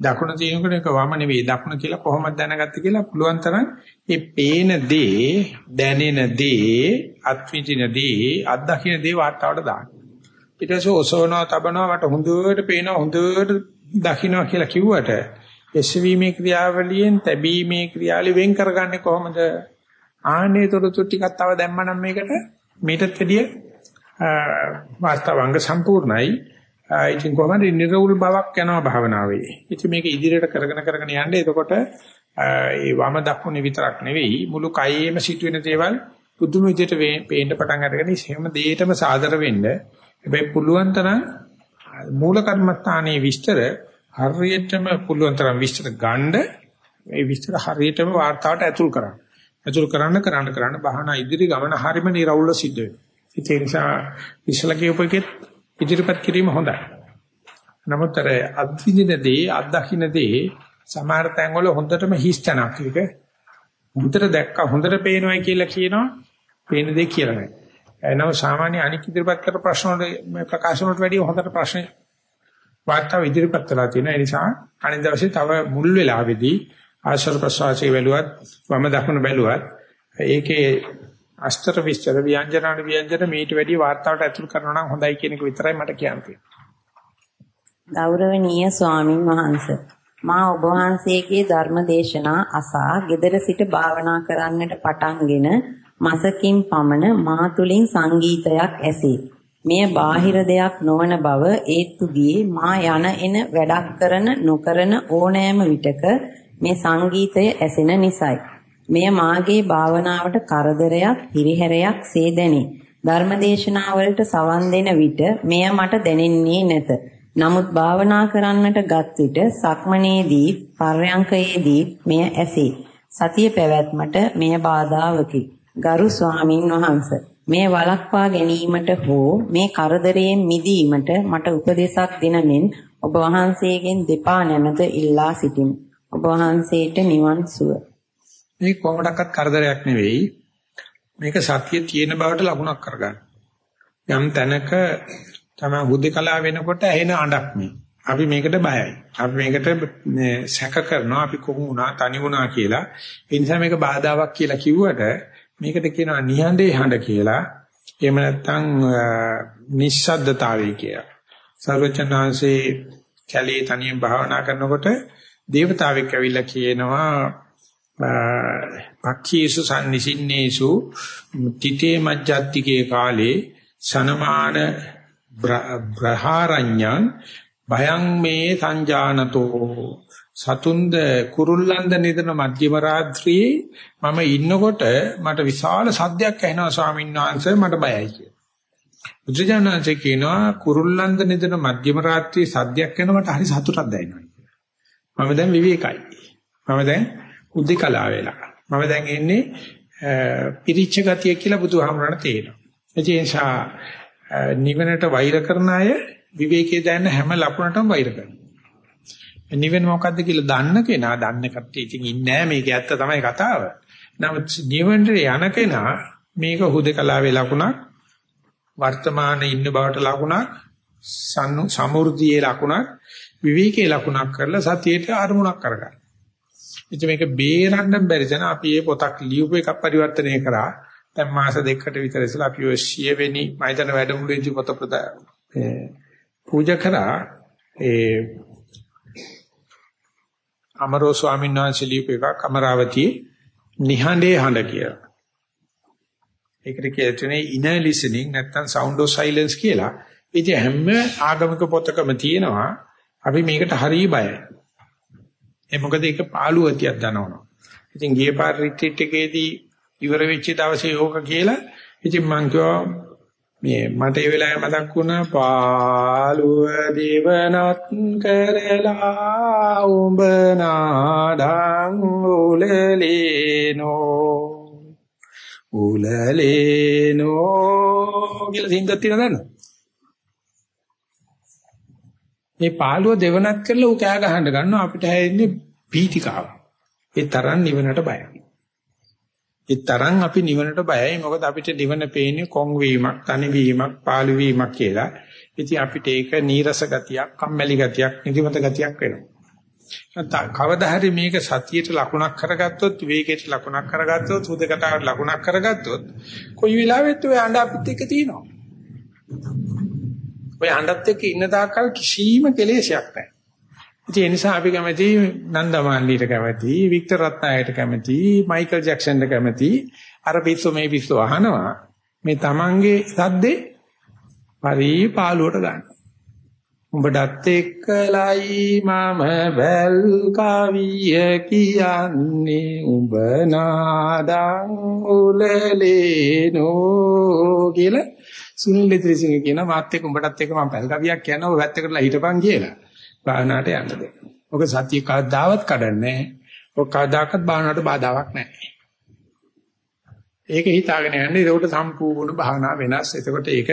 දකුණ තියෙනකොට ඒක වම නෙවෙයි දකුණ කියලා කොහොමද දැනගත්තේ කියලා පුළුවන් තරම් මේ පේන දේ, දැනෙන දේ, අත්විඳින දේ, අත්දකින්න දේ වාර්තාවට දාන්න. ඊට පස්සේ ඔසවනවා, තබනවා මට හොඳට පේනවා, හොඳට දකින්නවා කියලා කිව්වට එසවීමේ ක්‍රියාවලියෙන් තැබීමේ ක්‍රියාවලිය වෙන් කරගන්නේ කොහොමද? ආන්නේ තොරතුරු ටිකක් තව දැම්මනම් මේකට මේකත් වැඩිය වාස්තවංග සම්පූර්ණයි. ඉතින් කොහමද නිරවුල් බවක් යනවා භාවනාවේ. ඉතින් මේක ඉදිරියට කරගෙන කරගෙන යන්න එතකොට ඒ වම දකුණේ විතරක් නෙවෙයි මුළු කයෙම සිටින දේවල් පුදුම විදිහට පේන්න පටන් අරගෙන හැම දෙයකටම සාදර වෙන්න. හැබැයි පුළුවන් තරම් මූල කර්මස්ථානයේ විස්තර හරියටම පුළුවන් තරම් විස්තර ගන්න ඒ විස්තර හරියටම වார்த்தාවට ඇතුල් කරන්න. ඇතුල් කරන්න කරන්න කරන්න භාවනා ඉදිරි ගමන හරීම නිරවුල්ව සිද්ධ වෙනවා. ඒ නිසා ඉස්සලා කියපු එකෙත් ඉදිරිපත් කිරීම හොඳයි. නමුත් අර අත්විඳින දේ අත්දකින්න දේ සමහර තැන්වල හොඳටම හිස්තනක් ඒක හොඳට දැක්කා හොඳට පේනවායි කියලා කියනවා පේන දේ කියලා නෑ. එනව සාමාන්‍ය අනික් ඉදිරිපත් කර ප්‍රශ්න වල මේ ප්‍රකාශන වලට වැඩිය හොඳට ප්‍රශ්න වාර්තාව ඉදිරිපත් කළා තියෙනවා. ඒ නිසා අනිත් දවසේ තව මුල් වෙලාවේදී ආශ්‍රව ප්‍රසවාසයේ බැලුවත් වම දකුණ බැලුවත් ඒකේ අස්තර විස්තර ව්‍යංජනාන ව්‍යංජන මේට වැඩි වාර්තාවට ඇතුල් කරනවා නම් හොඳයි කියන එක විතරයි මට කියන්න තියෙන්නේ. ගෞරවනීය ස්වාමින් වහන්සේ මා ඔබ වහන්සේගේ ධර්ම දේශනා අසා gedara සිට භාවනා කරන්නට පටන්ගෙන මාසකින් පමණ මා තුලින් සංගීතයක් ඇසේ. මෙය බාහිර දෙයක් නොවන බව ඒත්තු ගියේ මා යන එන වැඩක් කරන නොකරන ඕනෑම විටක මේ සංගීතය ඇසෙන නිසයි. මෙය මාගේ භාවනාවට කරදරයක්, හිරිහැරයක් සේ දැනේ. ධර්මදේශනාවලට සවන් දෙන විට මෙය මට දැනෙන්නේ නැත. නමුත් භාවනා කරන්නට ගත් විට සක්මනේදී, පර්යංකයේදී මෙය ඇසේ. සතිය පැවැත්මට මෙය බාධාවකි. ගරු ස්වාමින් වහන්සේ මේ වළක්වා ගැනීමට හෝ මේ කරදරයෙන් මිදීමට මට උපදේශක් දෙනමින් ඔබ වහන්සේගෙන් දෙපා නැමත ඉල්ලා සිටිමි. ඔබ වහන්සේට නිවන් සුව. මේ කොහොමඩක්වත් කරදරයක් නෙවෙයි. මේක සතිය තියෙන බවට ලකුණක් කරගන්න. යම් තැනක තමයි බුද්ධකලා වෙනකොට ඇහෙන අඬක් මේ. අපි මේකට බයයි. අපි මේකට සැක කරනවා අපි කොහොම වුණා තනි වුණා කියලා. ඒ නිසා මේක බාධාවක් කියලා කිව්වට මේකට කියනවා නිහඬේ හඬ කියලා. එහෙම නැත්නම් නිස්සද්දතාවය කියලා. සර්වචනාංශේ කැලේ තනියෙන් භාවනා කරනකොට දේවතාවෙක් ඇවිල්ලා කියනවා පක්ඛීසු සම්නිසින්නේසු තිතේ මජ්ජත්තිකේ කාලේ සනමාන බ්‍රහාරඤ්ඤං භයං මේ සංජානතෝ සතුන්ද කුරුල්ලන්ද නිදන මධ්‍යම රාත්‍රියේ මම ඉන්නකොට මට විශාල සද්දයක් ඇහෙනවා ස්වාමීන් වහන්සේ මට බයයි කියලා. බුදුජානනාංශ කියනවා කුරුල්ලන්ද නිදන මධ්‍යම රාත්‍රියේ සද්දයක් එනවා මට හරි සතුටක් දැනෙනවා කියලා. මම දැන් විවේකයි. මම දැන් උද්දකලා වෙලා. මම දැන් එන්නේ පිරිච්ච ගතිය කියලා බුදුහාමරණ තේරෙනවා. ඒ නිසා නිවනට වෛර කරන අය විවේකයේ දැනන හැම ලකුණටම වෛර කරනවා. නිවෙන මොකද්ද කියලා දන්න කෙනා දන්න කට්ටිය ඉතින් ඉන්නේ මේක ඇත්ත තමයි කතාව. නමුත් නිවෙන්ට යන කෙනා මේක හුදකලාවේ ලකුණක් වර්තමානයේ ඉන්න බවට ලකුණක් සමෘද්ධියේ ලකුණක් විවේකයේ ලකුණක් කරලා සතියේට අරමුණක් කරගන්න. ඉතින් මේක බේරන්න බැරි දැන අපි මේ පොතක් ලියුප එකක් පරිවර්තනය කරා. දැන් මාස දෙකකට විතර ඉස්සලා අපි ඔය 100 වෙනි මයිදන වැඩමුළුවේදී පොත පූජා කරා. ඒ අමරෝ ස්වාමීන් වහන්සේ ලියපු එකක් අමරාවතියේ නිහඬේ හඬ කියලා. ඒකට කියන්නේ inner listening නැත්නම් sound of silence කියලා. ඉතින් හැම ආගමික පොතකම තියෙනවා අපි මේකට හරිය බයයි. ඒ මොකද ඒක පාළුවතියක් දනවනවා. ඉතින් ගිය පාර රිට්‍රීට් එකේදී ඉවර වෙච්ච දවසේ යෝග කියලා ඉතින් මං කිව්වා මේ මට ඒ වෙලාවේ මතක් වුණා පාළුව දේවනත් කරලා උඹ නාඩං උලලේනෝ උලලේනෝ කියලා සින්දක් තියෙනවද නේද මේ පාළුව දෙවනත් කරලා ඌ කෑ ගහන්න ගන්නවා අපිට හැෙන්නේ පීතිකාව ඒ තරම් නිවනට බයයි ඒ තරම් අපි නිවනට බයයි මොකද අපිට නිවන පේන්නේ කොන් වීමක්, තනි වීමක්, පාළු වීමක් කියලා. ඉතින් අපිට ඒක නීරස ගතියක්, කම්මැලි ගතියක්, නිදිමත ගතියක් වෙනවා. නැත්නම් කවදා හරි මේක සතියට ලකුණක් කරගත්තොත්, විවේකයට ලකුණක් කරගත්තොත්, හුදකටාවට ලකුණක් කරගත්තොත් කොයි වෙලාවෙත් ඔය අඬ අපිත් එක්ක තියෙනවා. ඔය අඬත් එක්ක ඉන්න තාක්කල් කිසිම කෙලෙසයක් නැහැ. ඉතින් ඒ නිසා අපි කැමති නන්දමාලිට කැමති, වික්ටර් රත්නායකට කැමති, මයිකල් ජැක්සන්ට කැමති. අර පිස්සු මේ පිස්සු අහනවා. මේ Tamange සද්දේ පරිපාලුවට ගන්න. උඹටත් එක්කලයි මම බැල් කවිය කියන්නේ උඹ නාදං උලලේනෝ කියලා සුනිල් ලිත්‍රිසිංහ කියන මාත් එක්ක උඹටත් එක්ක මම බැල් කවියක් කියනවා ඔය වැත්තකටලා හිටපන් කියලා. භාවනාවට යන්න දෙන්න. ඔක සතිය කවදාවත් කඩන්නේ ඔක කවදාකවත් භාවනාවට බාධාවක් නැහැ. ඒක හිතාගෙන යන්නේ ඒකට සම්පූර්ණ භාවනා වෙනස්. එතකොට ඒක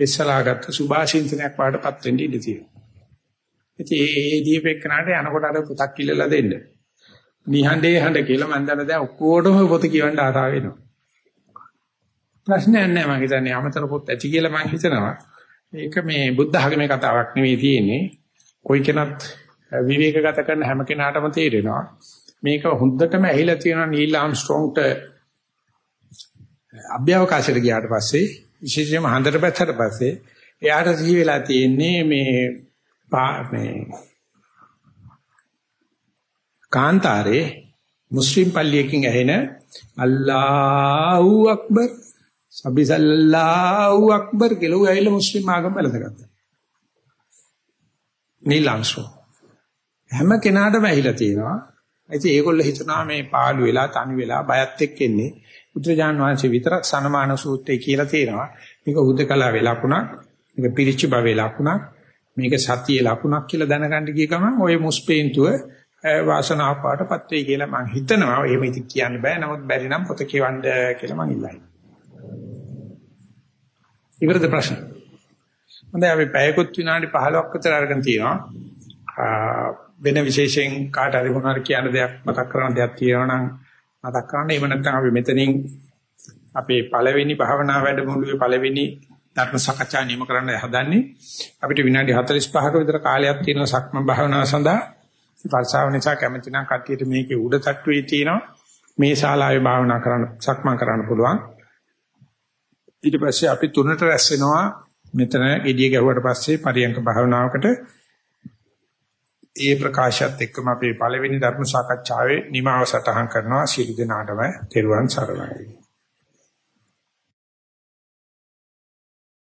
විශ්සලාගත්ත සුභාශින්තනයක් වඩපත් වෙන්න ඉඩ තියෙනවා. ඉතින් ඒ දීපෙකනට යනකොට අර පුතක් කිල්ලලා දෙන්න. නිහඬේ හඬ කියලා මම දන්න දැන් ඔක්කොටම පොත කියවන්න ආසාව වෙනවා. ප්‍රශ්නයක් නැහැ මම හිතන්නේ අමතර පොත් ඇති කියලා මම හිතනවා. මේක මේ බුද්ධ ධර්මයේ කතාවක් නෙවෙයි තියෙන්නේ. කොයි කෙනත් විවේක ගත කරන හැම කෙනාටම තේරෙනවා මේක හොඳටම ඇහිලා තියෙනවා නීල් ආම්ස්ට්‍රෝන්ග්ට අභ්‍යවකාශයට ගියාට පස්සේ විශේෂයෙන්ම හන්දට පැත්තට පස්සේ එයාට සිහි වෙලා තියෙන්නේ මේ මේ කාන්තාරේ මුස්ලිම් පල්ලියකින් ඇහෙන අල්ලාහු අක්බර් සබිසල්ලාහු අක්බර් කියලා උ ඇවිල්ලා මුස්ලිම් ආගම බැලඳගත්තා. නිලංශෝ හැම කෙනාටම ඇහිලා තියෙනවා. ඉතින් ඒගොල්ලෝ හිතනවා මේ පාළු වෙලා තනි වෙලා බයත් එක්ක එන්නේ. බුදුරජාන් වහන්සේ විතරක් සනමාන සූත්‍රය කියලා තියෙනවා. මේක හුදකලා වෙලකුණක්, මේක පිරිච්ච බවේ ලකුණක්, මේක සතියේ ලකුණක් කියලා දැනගන්න ගිය ගමන් ওই මුස්පේන්තුව වාසනාව පාටපත් වෙයි කියලා මම හිතනවා. එහෙම ඉතින් කියන්න බෑ. නමුත් බැරි නම් පොත කියවන්න කියලා මම ඉල්ලයි. ඉවරද ප්‍රශ්න? හොඳයි අපි පැයකුත් විනාඩි 15ක් විතර අරගෙන තියෙනවා. වෙන විශේෂයෙන් කාට හරි මොනවාරි කියන්න දෙයක් මතක් කරන්න දෙයක් තියෙනවා නම් මතක් කරන්න. එහෙම නැත්නම් අපි මෙතනින් අපේ පළවෙනි භාවනා වැඩමුළුවේ පළවෙනි ධර්ම සාකච්ඡා නියම කරන්න හදන්නේ. අපිට විනාඩි 45ක විතර කාලයක් තියෙනවා සක්ම භාවනාව සඳහා. වර්ෂාව නිසා කැමති නම් කට්ටියට මේකේ උඩ තට්ටුවේ තියෙනවා. මේ ශාලාවේ භාවනා කරන්න සක්මන් කරන්න පුළුවන්. ඊට පස්සේ අපි තුනට රැස් වෙනවා. මෙතන gediya ගැහුවට පස්සේ පරියංක භාවනාවකට ඒ ප්‍රකාශයත් එක්කම අපේ පළවෙනි ධර්ම සාකච්ඡාවේ නිමාව සටහන් කරනවා. සියලු දෙනාටම තෙරුවන් සරණයි.